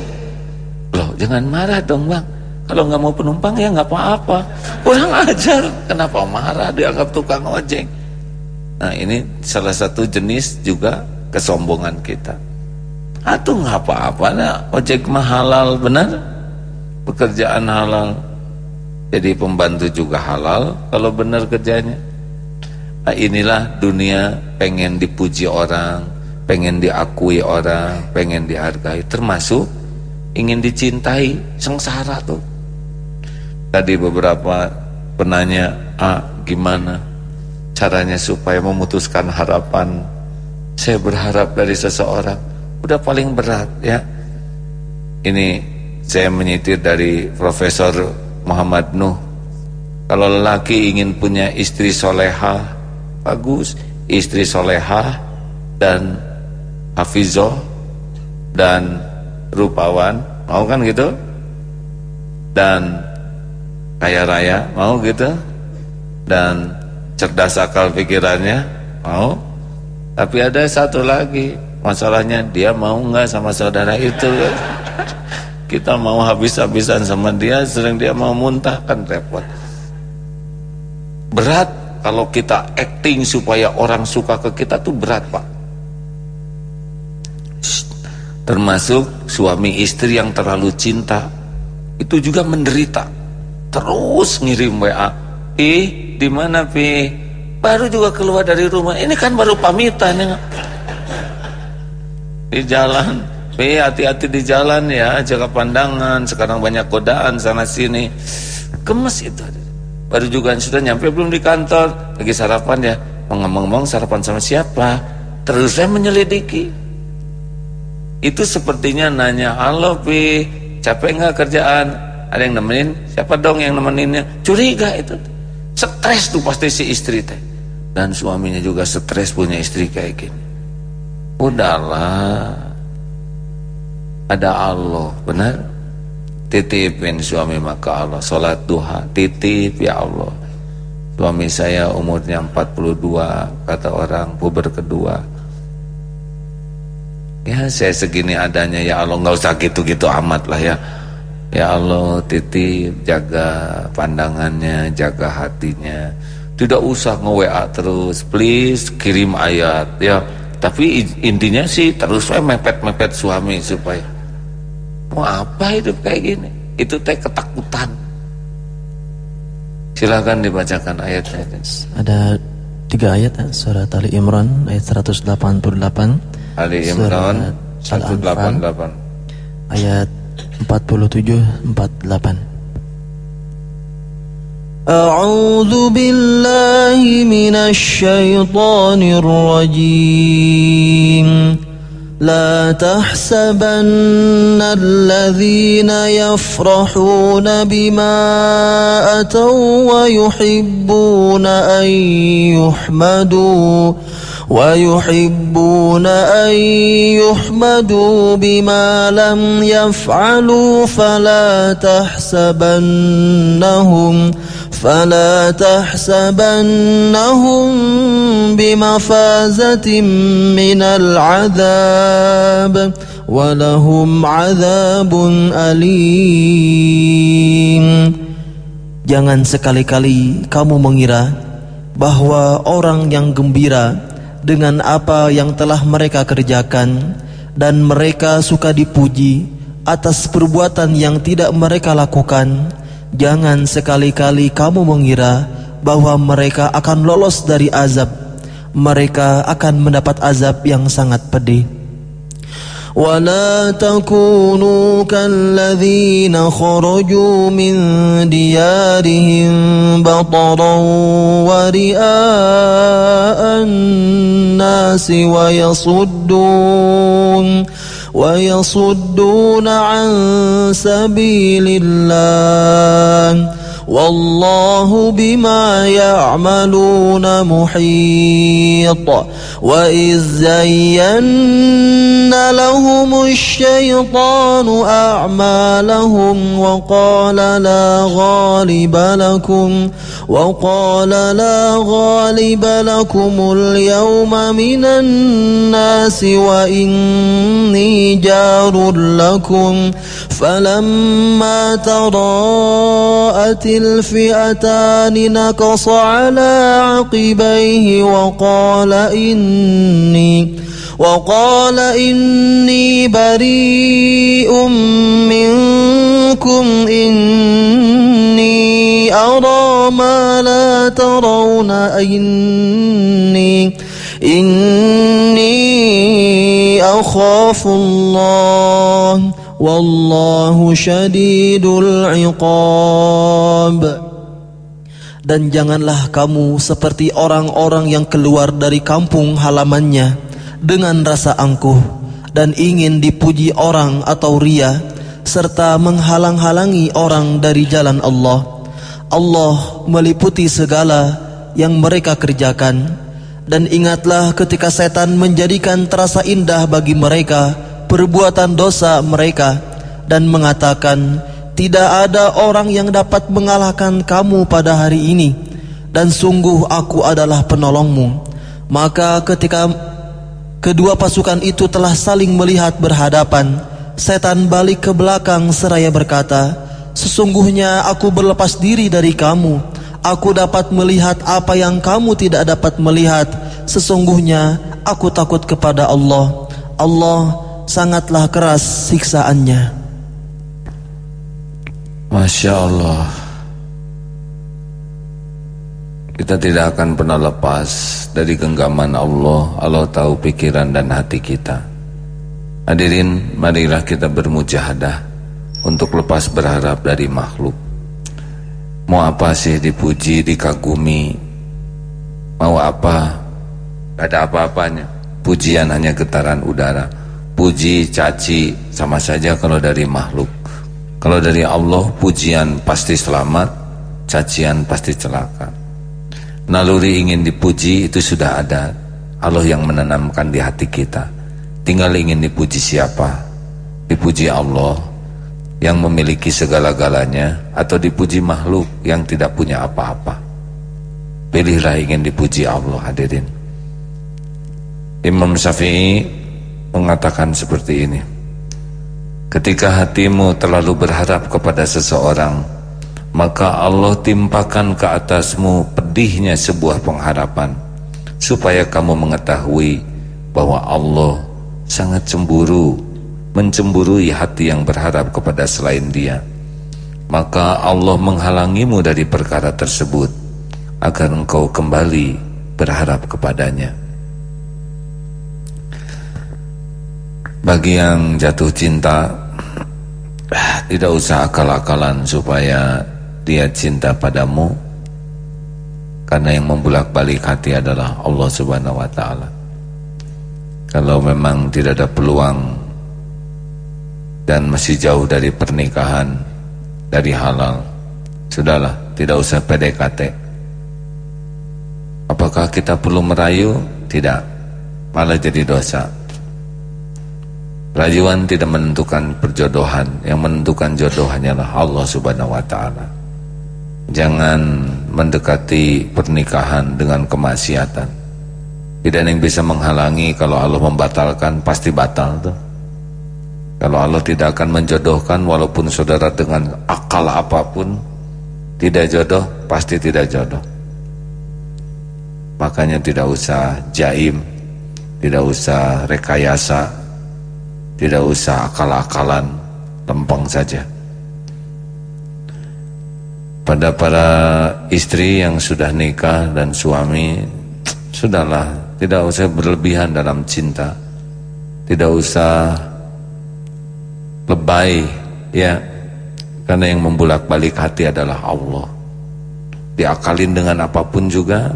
Loh jangan marah dong bang. Kalau nggak mau penumpang ya nggak apa-apa. Kurang ajar. Kenapa marah dianggap tukang ojek? Nah ini salah satu jenis juga kesombongan kita. Atau nggak apa-apa nah ojek mah halal benar pekerjaan halal jadi pembantu juga halal kalau benar kerjanya. Nah, inilah dunia pengen dipuji orang pengen diakui orang pengen dihargai termasuk ingin dicintai sengsara tuh. Tadi beberapa penanya ah gimana caranya supaya memutuskan harapan? Saya berharap dari seseorang udah paling berat ya. Ini saya menyitir dari Profesor Muhammad Nuh. Kalau lelaki ingin punya istri soleha bagus. Istri soleha dan hafizoh dan rupawan mau kan gitu? Dan kaya raya mau gitu? Dan cerdas akal pikirannya mau? Tapi ada satu lagi Masalahnya dia mau nggak sama saudara itu <laughs> Kita mau habis-habisan sama dia Sering dia mau muntah kan repot. Berat kalau kita acting supaya orang suka ke kita tuh berat pak. Termasuk suami istri yang terlalu cinta Itu juga menderita. Terus ngirim WA Ih, di mana Pi? Baru juga keluar dari rumah. Ini kan baru pamitan ya. Di jalan P hati-hati di jalan ya jaga pandangan. Sekarang banyak godaan sana sini. Gemes itu. Baru juga sudah nyampe belum di kantor. Lagi sarapan ya. Ngomong-ngomong sarapan sama siapa? Terus saya menyelidiki. Itu sepertinya nanya halo Pi capek nggak kerjaan? Ada yang nemenin siapa dong yang nemeninnya? Curiga itu. Stres tuh pasti si istri teh. Dan suaminya juga stres punya istri kayak gini. Udahlah ada Allah benar? Titipin suami maka Allah sholat duha. Titip ya Allah. Suami saya umurnya 42 kata orang puber kedua. Ya saya segini adanya ya Allah nggak usah gitu-gitu amat lah ya. Ya Allah titip jaga pandangannya jaga hatinya. Tidak usah nge-WA terus please kirim ayat ya. Tapi intinya sih terus saya mepet-mepet suami supaya mau apa hidup kayak gini itu teh ketakutan silakan dibacakan ayatnya ada tiga ayat surat Ali Imran ayat 188 Ali Imran 188 ayat 47 48 أعوذ بالله من الشيطان الرجيم لا تحسبن الذين يفرحون بما أتوا ويحبون أن يحمدوا ويحبون أن يحمدوا بما لم يفعلوا فلا تحسبنهم فلا تحسبنهم بمفازة من العذاب ولهم عذاب أليم Jangan sekali-kali kamu mengira bahwa orang yang gembira dengan apa yang telah mereka kerjakan dan mereka suka dipuji atas perbuatan yang tidak mereka lakukan Jangan sekali-kali kamu mengira bahwa mereka akan lolos dari azab. Mereka akan mendapat azab yang sangat pedih. ولا تكونوا كالذين خرجوا من ديارهم بطرا ورئاء الناس ويصدون ويصدون عن سبيل الله. والله بما يعملون محيط. وإذ زين لهم الشيطان أعمالهم وقال لا غالب لكم وقال لا غالب لكم اليوم من الناس وإني جار لكم فلما تراءت الفئتان نكص على عقبيه وقال إني وقال إني بريء منكم إني أرى ما لا ترون إني إني أخاف الله Wallahu syadidul iqab dan janganlah kamu seperti orang-orang yang keluar dari kampung halamannya dengan rasa angkuh dan ingin dipuji orang atau ria serta menghalang-halangi orang dari jalan Allah. Allah meliputi segala yang mereka kerjakan dan ingatlah ketika setan menjadikan terasa indah bagi mereka perbuatan dosa mereka dan mengatakan tidak ada orang yang dapat mengalahkan kamu pada hari ini dan sungguh aku adalah penolongmu. Maka ketika kedua pasukan itu telah saling melihat berhadapan setan balik ke belakang seraya berkata sesungguhnya aku berlepas diri dari kamu. Aku dapat melihat apa yang kamu tidak dapat melihat. Sesungguhnya aku takut kepada Allah. Allah sangatlah keras siksaannya. Masya Allah. Kita tidak akan pernah lepas dari genggaman Allah. Allah tahu pikiran dan hati kita. Hadirin marilah kita bermujahadah Untuk lepas berharap dari makhluk. Mau apa sih dipuji, dikagumi? Mau apa? Ada apa-apanya. Pujian hanya getaran udara Puji, caci Sama saja kalau dari makhluk kalau dari Allah pujian pasti selamat, cacian pasti celaka. Naluri ingin dipuji itu sudah ada. Allah yang menanamkan di hati kita. Tinggal ingin dipuji siapa? Dipuji Allah yang memiliki segala-galanya atau dipuji makhluk yang tidak punya apa-apa. Pilihlah ingin dipuji Allah hadirin. Imam Syafi'i mengatakan seperti ini. Ketika hatimu terlalu berharap kepada seseorang Maka Allah timpakan ke atasmu pedihnya sebuah pengharapan Supaya kamu mengetahui bahwa Allah sangat cemburu Mencemburui hati yang berharap kepada selain dia Maka Allah menghalangimu dari perkara tersebut Agar engkau kembali berharap kepadanya Bagi yang jatuh cinta Tidak usah akal-akalan supaya dia cinta padamu. Karena yang membulak-balik hati adalah Allah subhanahu wa ta'ala. Kalau memang tidak ada peluang Dan masih jauh dari pernikahan Dari halal Sudahlah, tidak usah PDKT. Apakah kita perlu merayu? Tidak. Malah jadi dosa Rayuan tidak menentukan perjodohan. Yang menentukan jodoh hanyalah Allah subhanahu wa ta'ala. Jangan mendekati pernikahan dengan kemaksiatan. Tidak ada yang bisa menghalangi Kalau Allah membatalkan pasti batal tuh. Kalau Allah tidak akan menjodohkan Walaupun saudara dengan akal apa pun Tidak jodoh Pasti tidak jodoh. Makanya tidak usah jaim Tidak usah rekayasa tidak usah akal-akalan, lempeng saja. Pada para istri yang sudah nikah dan suami, sudahlah, tidak usah berlebihan dalam cinta. Tidak usah lebay, ya. Karena yang membulak-balik hati adalah Allah. Diakalin dengan apa pun juga,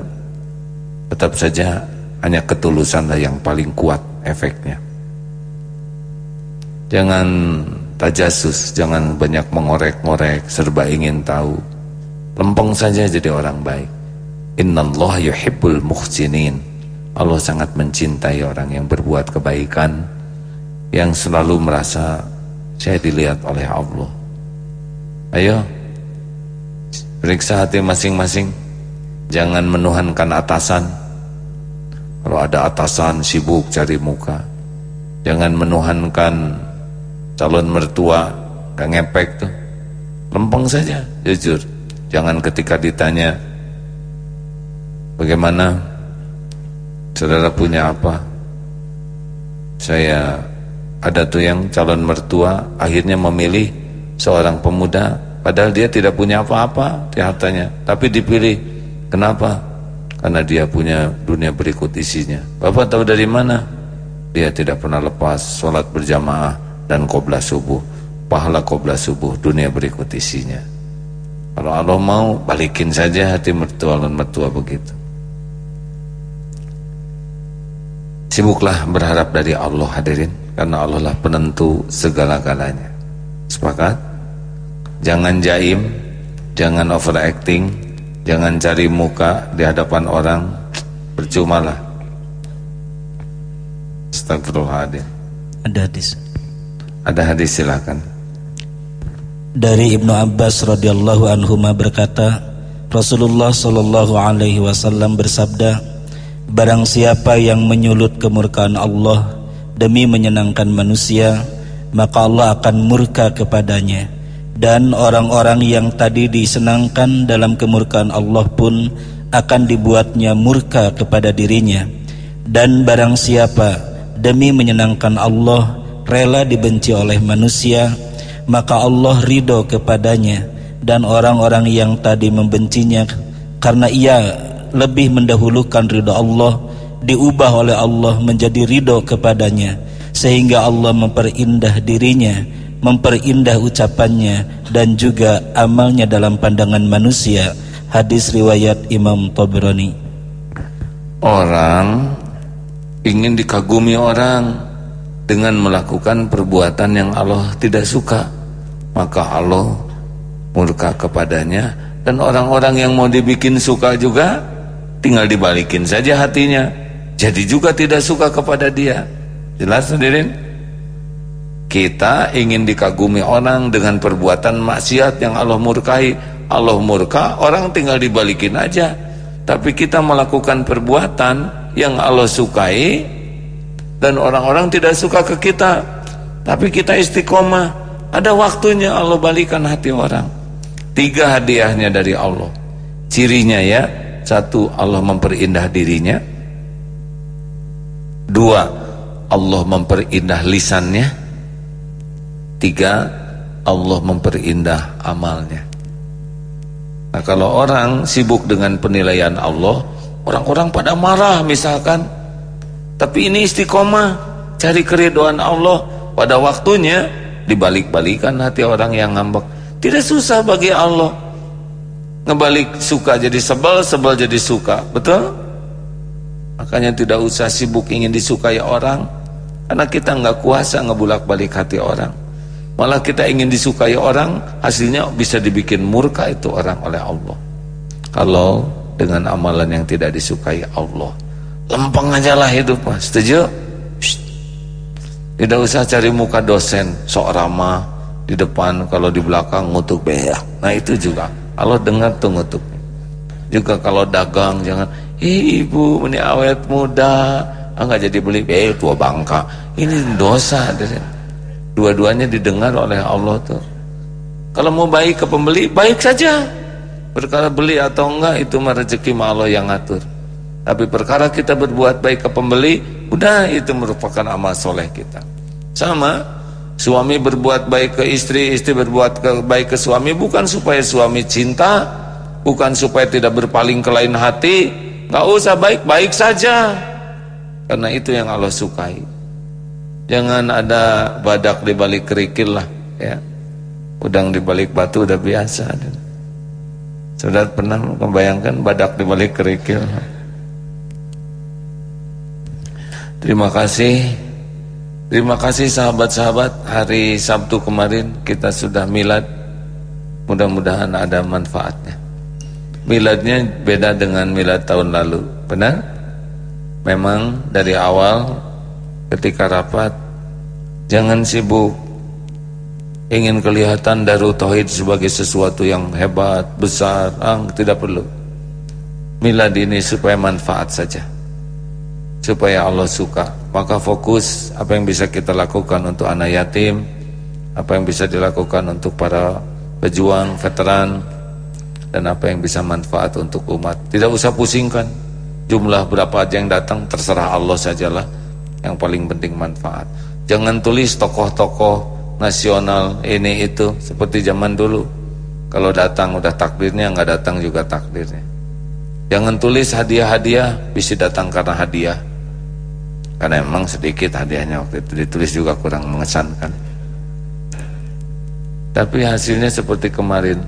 tetap saja hanya ketulusanlah yang paling kuat efeknya. Jangan tajasus, jangan banyak mengorek-ngorek, serba ingin tahu. lempeng saja jadi orang baik. Innallaha yuhibbul muhsinin. Allah sangat mencintai orang yang berbuat kebaikan yang selalu merasa saya dilihat oleh Allah. Ayo periksa hati masing-masing. Jangan menuhankan atasan. Kalau ada atasan sibuk cari muka. Jangan menuhankan calon mertua gak ngepek tuh. Lempeng saja jujur. Jangan ketika ditanya bagaimana? Saudara punya apa? Saya ada tuh yang calon mertua akhirnya memilih seorang pemuda padahal dia tidak punya apa-apa hartanya. Tapi dipilih. Kenapa? Karena dia punya dunia berikut isinya. Bapak tahu dari mana? Dia tidak pernah lepas sholat berjamaah dan qobla subuh pahala qobla subuh dunia berikut isinya. Kalau Allah mau balikin saja hati mertua dan mertua begitu. Sibuklah berharap dari Allah hadirin karena Allah lah penentu segala-galanya. Sepakat? Jangan jaim jangan overacting jangan cari muka di hadapan orang percumalah. Astagfirullahaladzim. Ada hadis ada hadis silakan dari Ibnu Abbas radhiyallahu anhu berkata, Rasulullah shallallahu alaihi wasallam bersabda, barang siapa yang menyulut kemurkaan Allah demi menyenangkan manusia, maka Allah akan murka kepadanya. Dan orang-orang yang tadi disenangkan dalam kemurkaan Allah pun akan dibuatnya murka kepada dirinya. Dan barang siapa demi menyenangkan Allah rela dibenci oleh manusia, maka Allah ridho kepadanya dan orang-orang yang tadi membencinya karena ia lebih mendahulukan ridho Allah diubah oleh Allah menjadi ridho kepadanya sehingga Allah memperindah dirinya memperindah ucapannya dan juga amalnya dalam pandangan manusia. Hadis riwayat Imam Tabrani. Orang ingin dikagumi orang dengan melakukan perbuatan yang Allah tidak suka maka Allah murka kepadanya. Dan orang-orang yang mau dibikin suka juga tinggal dibalikin saja hatinya. Jadi juga tidak suka kepada dia. Jelas hadirin kita ingin dikagumi orang dengan perbuatan maksiat yang Allah murkai. Allah murka orang tinggal dibalikin aja. Tapi kita melakukan perbuatan yang Allah sukai dan orang-orang tidak suka ke kita tapi kita istiqomah ada waktunya Allah balikan hati orang. Tiga hadiahnya dari Allah. Cirinya ya, satu Allah memperindah dirinya. Dua, Allah memperindah lisannya. Tiga, Allah memperindah amalnya. Nah kalau orang sibuk dengan penilaian Allah, orang-orang pada marah misalkan. Tapi ini istiqomah, cari keriduan Allah. Pada waktunya dibalik-balikan hati orang yang ngambek. Tidak susah bagi Allah. Ngebalik suka jadi sebel sebel jadi suka. Betul? Makanya tidak usah sibuk ingin disukai orang. Karena kita nggak kuasa ngebulak balik hati orang. Malah kita ingin disukai orang hasilnya bisa dibikin murka itu orang oleh Allah. Kalau dengan amalan yang tidak disukai Allah lempeng aja lah hidup mas setuju tidak usah cari muka dosen sok ramah di depan kalau di belakang ngutuk beak. Nah itu juga kalau dengar tuh ngutuk. Juga kalau dagang jangan, "Ih, ibu ini awet muda, enggak ah, jadi beli eh tua bangka." Ini dosa Dua-duanya didengar oleh Allah tuh. Kalau mau baik ke pembeli, baik saja. Perkara beli atau enggak itu mah rezeki Allah yang ngatur. Tapi perkara kita berbuat baik ke pembeli, Udah itu merupakan amal soleh kita. Sama, suami berbuat baik ke istri, istri berbuat baik ke suami bukan supaya suami cinta, bukan supaya tidak berpaling ke lain hati. Gak usah baik-baik saja. Karena itu yang Allah sukai. Jangan ada badak di balik kerikil lah, ya. Udang di balik batu udah biasa. Sudah pernah membayangkan badak di balik kerikil? Terima kasih. Terima kasih sahabat-sahabat. Hari Sabtu kemarin kita sudah milad. Mudah-mudahan ada manfaatnya. Miladnya beda dengan milad tahun lalu. Benar? memang dari awal ketika rapat jangan sibuk. Ingin kelihatan Darul Tauhid sebagai sesuatu yang hebat, besar, ah, tidak perlu. Milad ini supaya manfaat saja supaya Allah suka maka fokus apa yang bisa kita lakukan untuk anak yatim apa yang bisa dilakukan untuk para pejuang, veteran dan apa yang bisa manfaat untuk umat. Tidak usah pusingkan jumlah berapa aja yang datang, terserah Allah sajalah yang paling penting manfaat. Jangan tulis tokoh-tokoh nasional ini itu seperti zaman dulu. Kalau datang udah takdirnya, nggak datang juga takdirnya. Jangan tulis hadiah-hadiah, bisa datang karena hadiah. Karena emang sedikit hadiahnya waktu itu. Ditulis juga kurang mengesankan. Tapi hasilnya seperti kemarin.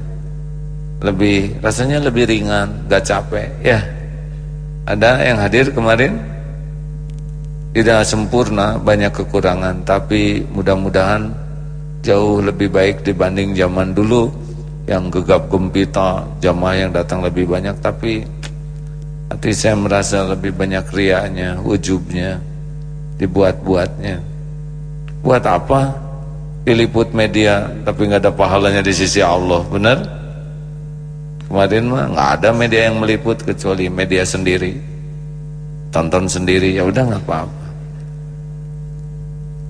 Lebih rasanya lebih ringan, gak capek. Ya, ada yang hadir kemarin? Tidak sempurna, banyak kekurangan, tapi mudah-mudahan jauh lebih baik dibanding zaman dulu. Yang gegap gempita, jamaah yang datang lebih banyak, tapi hati saya merasa lebih banyak riaknya, ujubnya, dibuat-buatnya. Buat apa? Diliput media, tapi nggak ada pahalanya di sisi Allah, benar? Kemarin mah nggak ada media yang meliput kecuali media sendiri. Tonton sendiri ya udah nggak apa-apa.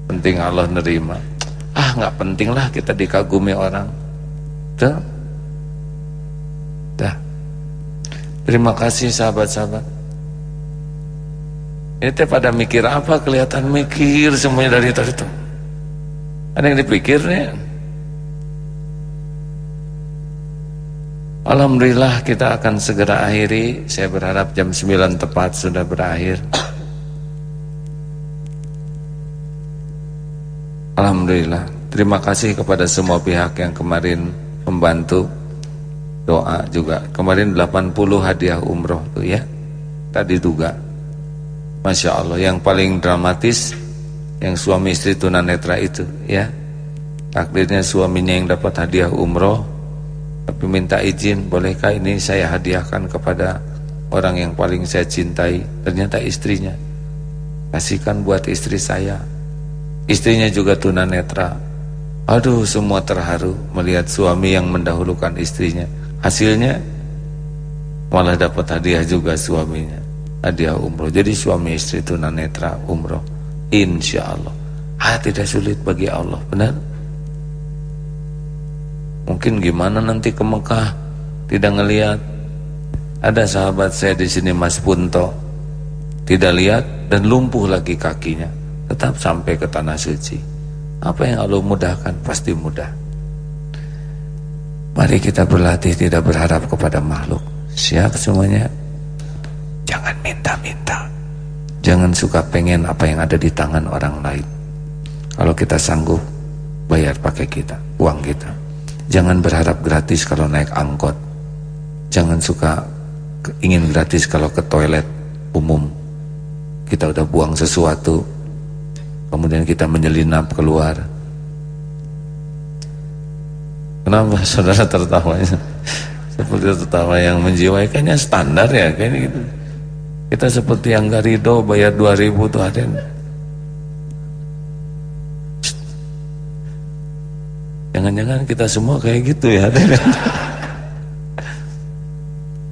Penting Allah nerima. Ah nggak penting lah kita dikagumi orang. Tuh. Dah. Terima kasih sahabat-sahabat. Ini teh pada mikir apa? Kelihatan mikir semuanya dari tadi tuh. Ada yang dipikirnya. Alhamdulillah kita akan segera akhiri. Saya berharap jam 9 tepat sudah berakhir. Alhamdulillah. Terima kasih kepada semua pihak yang kemarin membantu. Doa juga. Kemarin 80 hadiah umroh tuh ya. Tadi juga Masya Allah. Yang paling dramatis Yang suami istri tunanetra itu ya. Takdirnya suaminya yang dapat hadiah umroh tapi minta izin bolehkah ini saya hadiahkan kepada orang yang paling saya cintai? Ternyata istrinya. Kasihkan buat istri saya. Istrinya juga tunanetra. Aduh semua terharu melihat suami yang mendahulukan istrinya. Hasilnya malah dapat hadiah juga suaminya hadiah umroh jadi suami istri tunanetra umroh insya Allah ah tidak sulit bagi Allah benar Mungkin gimana nanti ke Mekah tidak ngelihat. Ada sahabat saya di sini Mas Punto tidak lihat dan lumpuh lagi kakinya, tetap sampai ke tanah suci. Apa yang Allah mudahkan pasti mudah. Mari kita berlatih tidak berharap kepada makhluk. Siap semuanya? Jangan minta-minta. Jangan suka pengen apa yang ada di tangan orang lain. Kalau kita sanggup, bayar pakai kita, uang kita. Jangan berharap gratis kalau naik angkot. Jangan suka ingin gratis kalau ke toilet umum. Kita udah buang sesuatu, kemudian kita menyelinap keluar. Kenapa saudara tertawa? <laughs> Seperti tertawa yang menjiwai, kayaknya standar ya, kayaknya gitu. Kita seperti yang gak ridho bayar 2000 tuh ada Jangan-jangan kita semua kayak gitu ya.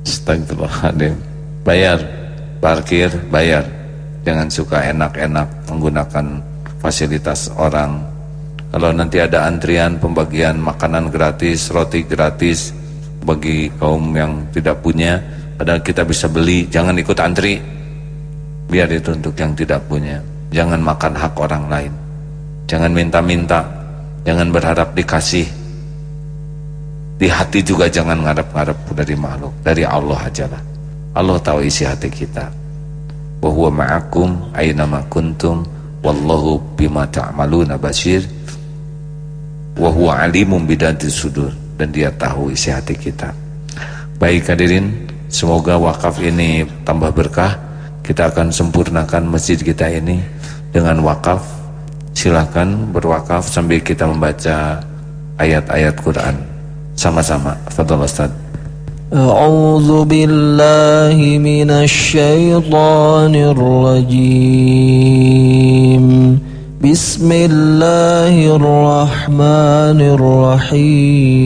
Astagfirullahaladzim. Bayar, parkir, bayar. Jangan suka enak-enak menggunakan fasilitas orang. Kalau nanti ada antrian pembagian makanan gratis, roti gratis bagi kaum yang tidak punya, padahal kita bisa beli, jangan ikut antri. Biar itu untuk yang tidak punya. Jangan makan hak orang lain. Jangan minta-minta. Jangan berharap dikasih. Di hati juga jangan ngarep-ngarep dari makhluk. Dari Allah ajalah Allah tahu isi hati kita. Wahuwa ma'akum aynama kuntum Wallahu bima ta'maluna basir. Wahuwa alimum bidati sudur. Dan dia tahu isi hati kita. Baik hadirin Semoga wakaf ini tambah berkah Kita akan sempurnakan masjid kita ini Dengan wakaf Silahkan berwakaf sambil kita membaca ayat-ayat Quran sama-sama. Fadol Ustaz. أعوذ بالله من الشيطان الرجيم بسم الله الرحمن الرحيم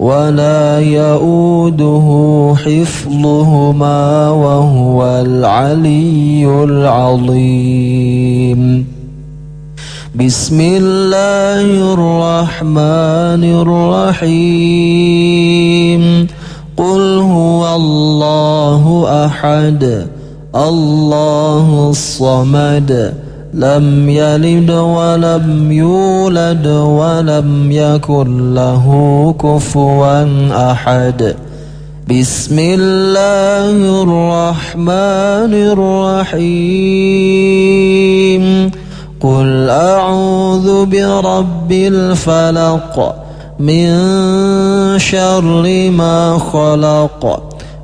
ولا يؤوده حفظهما وهو العلي العظيم. بسم الله الرحمن الرحيم. قل هو الله أحد الله الصمد لم يلد ولم يولد ولم يكن له كفوا أحد. بسم الله الرحمن الرحيم. قل أعوذ برب الفلق من شر ما خلق.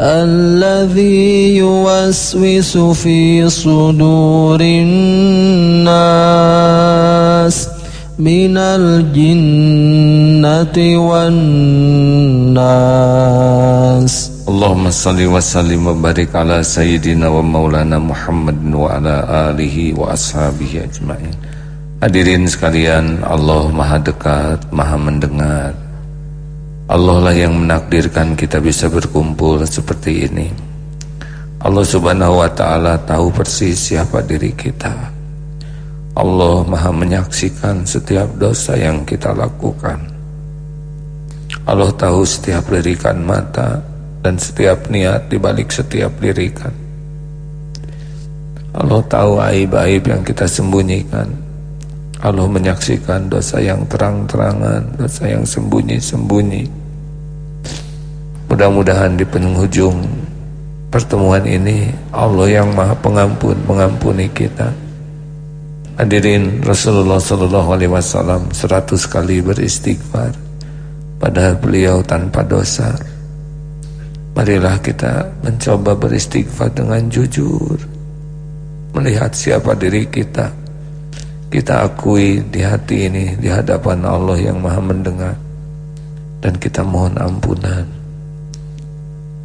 الذي يوسوس في صدور الناس من الجنة والناس اللهم صل وسلم وبارك على سيدنا ومولانا محمد وعلى آله وأصحابه أجمعين Hadirin sekalian, Allah maha dekat, maha mendengar Allah lah yang menakdirkan kita bisa berkumpul seperti ini. Allah subhanahu wa ta'ala tahu persis siapa diri kita. Allah maha menyaksikan setiap dosa yang kita lakukan. Allah tahu setiap lirikan mata dan setiap niat dibalik setiap lirikan. Allah tahu aib-aib yang kita sembunyikan Allah menyaksikan dosa yang terang-terangan, dosa yang sembunyi-sembunyi. Mudah-mudahan di penghujung pertemuan ini Allah yang Maha Pengampun mengampuni kita. Hadirin Rasulullah Sallallahu Alaihi Wasallam seratus kali beristighfar, padahal beliau tanpa dosa. Marilah kita mencoba beristighfar dengan jujur melihat siapa diri kita kita akui di hati ini di hadapan Allah yang maha mendengar. Dan kita mohon ampunan.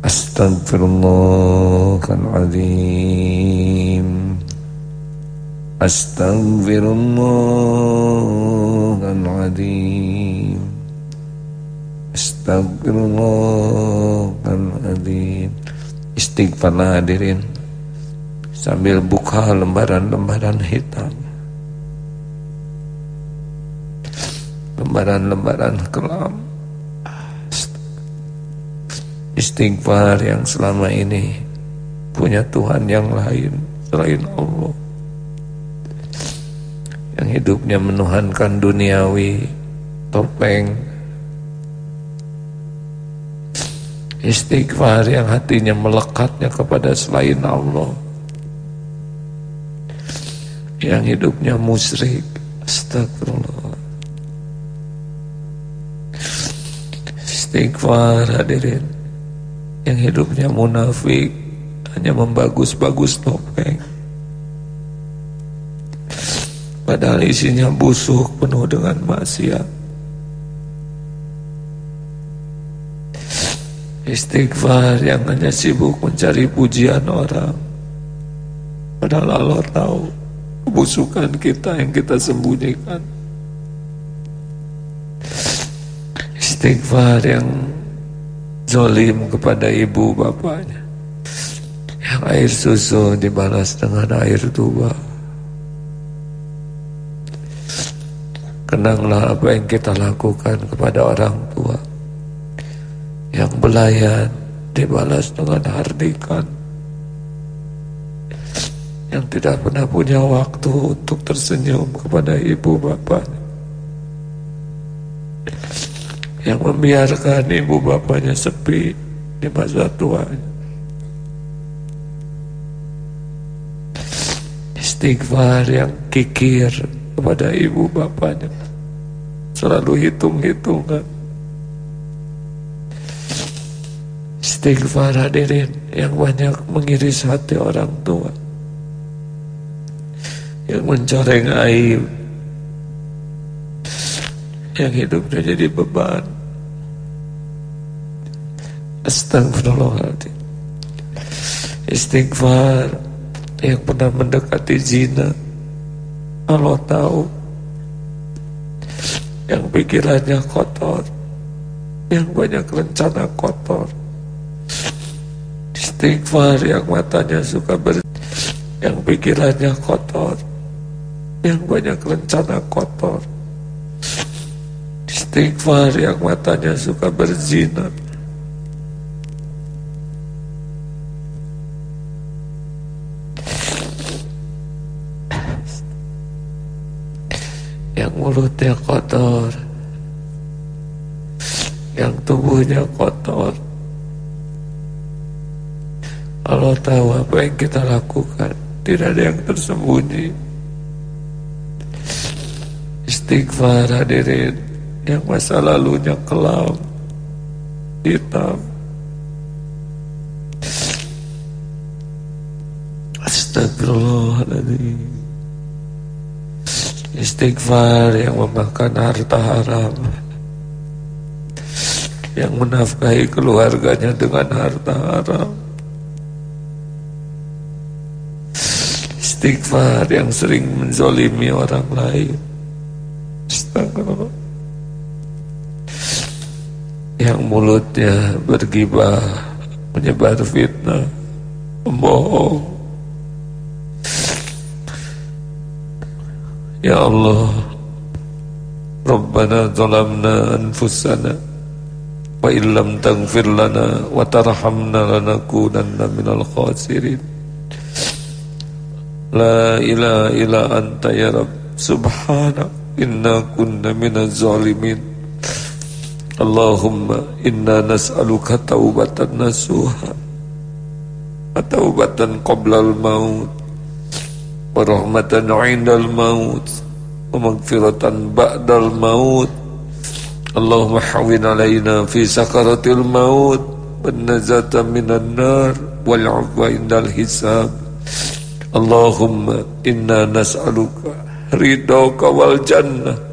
Astagfirullahaladzim Astagfirullahaladzim Astagfirullahaladzim Istighfar hadirin. Sambil buka lembaran-lembaran hitam Lembaran-lembaran kelam. Istighfar yang selama ini Punya Tuhan yang lain Selain Allah. Yang hidupnya menuhankan duniawi Topeng. Istighfar yang hatinya melekatnya kepada selain Allah. Yang hidupnya musyrik. Astagfirullah Istighfar hadirin Yang hidupnya munafik Hanya membagus-bagus topeng. Padahal isinya busuk penuh dengan maksiat. Istighfar yang hanya sibuk mencari pujian orang. Padahal Allah tahu kebusukan kita yang kita sembunyikan Istighfar yang zolim kepada ibu bapaknya. Yang air susu dibalas dengan air tuba. Kenanglah apa yang kita lakukan kepada orang tua. Yang belayan dibalas dengan hardikan. Yang tidak pernah punya waktu untuk tersenyum kepada ibu bapaknya yang membiarkan ibu bapaknya sepi di masa tuanya. Istighfar yang kikir kepada ibu bapaknya. Selalu hitung-hitungan. Istighfar hadirin yang banyak mengiris hati orang tua. Yang mencoreng aib Yang hidupnya jadi beban. Astagfirullahaladzim Istighfar yang pernah mendekati zina. Allah tahu. Yang pikirannya kotor. Yang banyak rencana kotor. Istighfar yang matanya suka ber yang pikirannya kotor. Yang banyak rencana kotor Istighfar yang matanya suka berzina. Yang mulutnya kotor. Yang tubuhnya kotor. Allah tahu apa yang kita lakukan. Tidak ada yang tersembunyi. Istighfar hadirin Yang masa lalunya kelam Hitam. Astagfirullahaladzim. Istighfar yang memakan harta haram. Yang menafkahi keluarganya dengan harta haram. Istighfar yang sering menzolimi orang lain. Astagfirullah yang mulutnya bergibah menyebar fitnah membohong. Ya Allah Rabbana zalamna anfusana wa illam taghfir lana wa tarhamna lanakunanna minal khasirin. La ilaha illa anta ya Rabb. Subhanak Inna kunna minaz zalimin Allahumma inna nas'aluka taubatan nasuha Taubatan qablal maut Warahmatan indal maut Wa magfiratan ba'dal maut. Allahumma hawin alaina fi sakaratil maut Wan nazata minan nar Wal indal hisab. Allahumma inna nas'aluka ridhaka wal jannah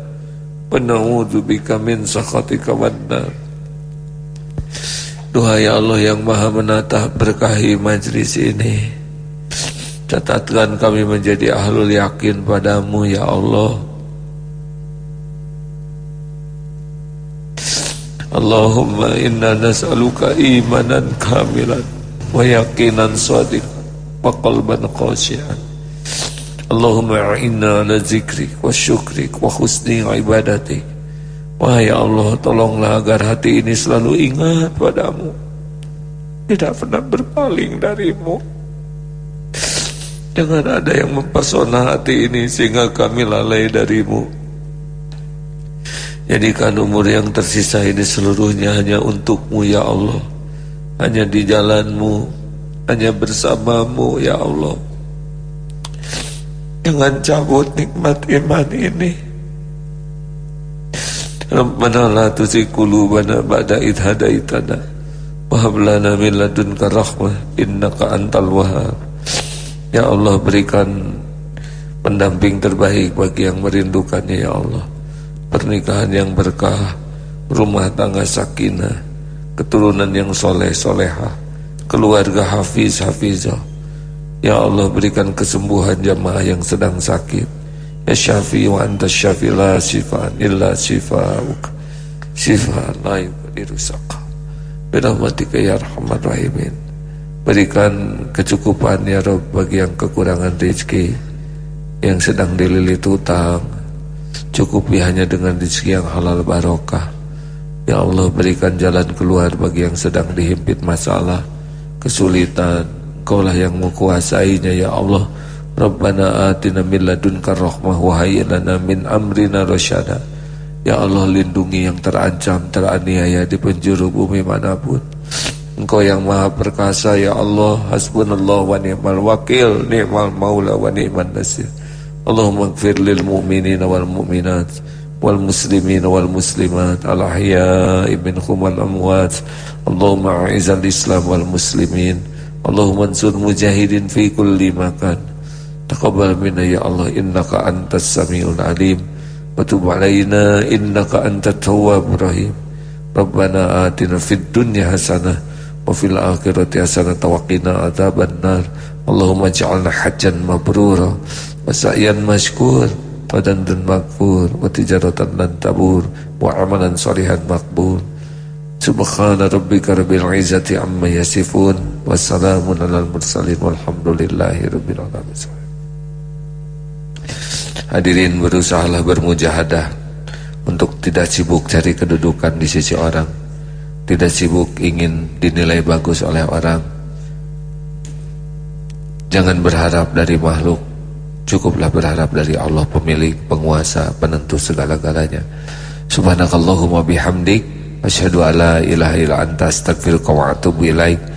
wa na'udzubika min sakhatika wan nar Duhai Allah yang maha menatah berkahi majlis ini. Catatkan kami menjadi ahlul yakin padamu ya Allah. Allahumma inna nas'aluka imanan kamilan wa yaqinan sadiq wa qalban khashian Allahumma inna ala zikrik wa syukrik wa husni ibadatik Wahai Allah tolonglah agar hati ini selalu ingat padamu. Tidak pernah berpaling darimu. Jangan ada yang mempesona hati ini sehingga kami lalai darimu. Jadikan umur yang tersisa ini seluruhnya hanya untukmu ya Allah. Hanya di jalanmu Hanya bersamamu ya Allah Jangan cabut nikmat iman ini. Rabbana la tuzi qulubana ba'da id hadaitana wa hab lana min ladunka rahmah. Innaka antal wahhab. Ya Allah berikan pendamping terbaik bagi yang merindukannya ya Allah. Pernikahan yang berkah, rumah tangga sakinah, keturunan yang soleh soleha, keluarga hafiz hafizah. Ya Allah berikan kesembuhan jamaah yang sedang sakit. Ya syafi wa anta syafi la syifa illa syifa'uk. Syifa la yuqadiru saqa. Birahmatika ya rahmat rahimin. Berikan kecukupan ya Rabb bagi yang kekurangan rezeki yang sedang dililit utang, Cukupi hanya dengan rezeki yang halal barokah Ya Allah berikan jalan keluar bagi yang sedang dihimpit masalah Kesulitan Kaulah yang menguasainya ya Allah. Rabbana atina min ladunka rahmah wa lana min amrina rasyada Ya Allah lindungi yang terancam teraniaya di penjuru bumi mana pun. Engkau yang maha perkasa ya Allah. Hasbunallah wa ni'mal wakil Ni'mal maula wa ni'mal nasir. Allahumma gfir lil mu'minina wal mu'minat wal muslimin wal muslimat al ahya'i minhum wal amwat. Allahumma a'izal islam wal muslimin Allahumma ansur mujahidin fi kulli makan. Taqabbal minna ya Allah innaka antas samiul alim. Wa tub alaina innaka antat tawwabur rahim. Rabbana atina fid dunya hasanah wa fil akhirati hasanah wa qina adzabannar Allahumma ja'alna hajjan mabrura Wasa'yan masykur Wadan dan makfur Watijaratan dan tabur Wa amalan salihan makbul. Subhana rabbika rabbil izzati amma yasifun Wassalamun ala mursalin Hadirin berusahalah bermujahadah Untuk tidak sibuk cari kedudukan di sisi orang Tidak sibuk ingin dinilai bagus oleh orang Jangan berharap dari makhluk Cukuplah berharap dari Allah pemilik, penguasa, penentu segala-galanya. Subhanakallahumma bihamdik asyhadu alla ilaha illa anta astaghfiruka wa atubu ilaik.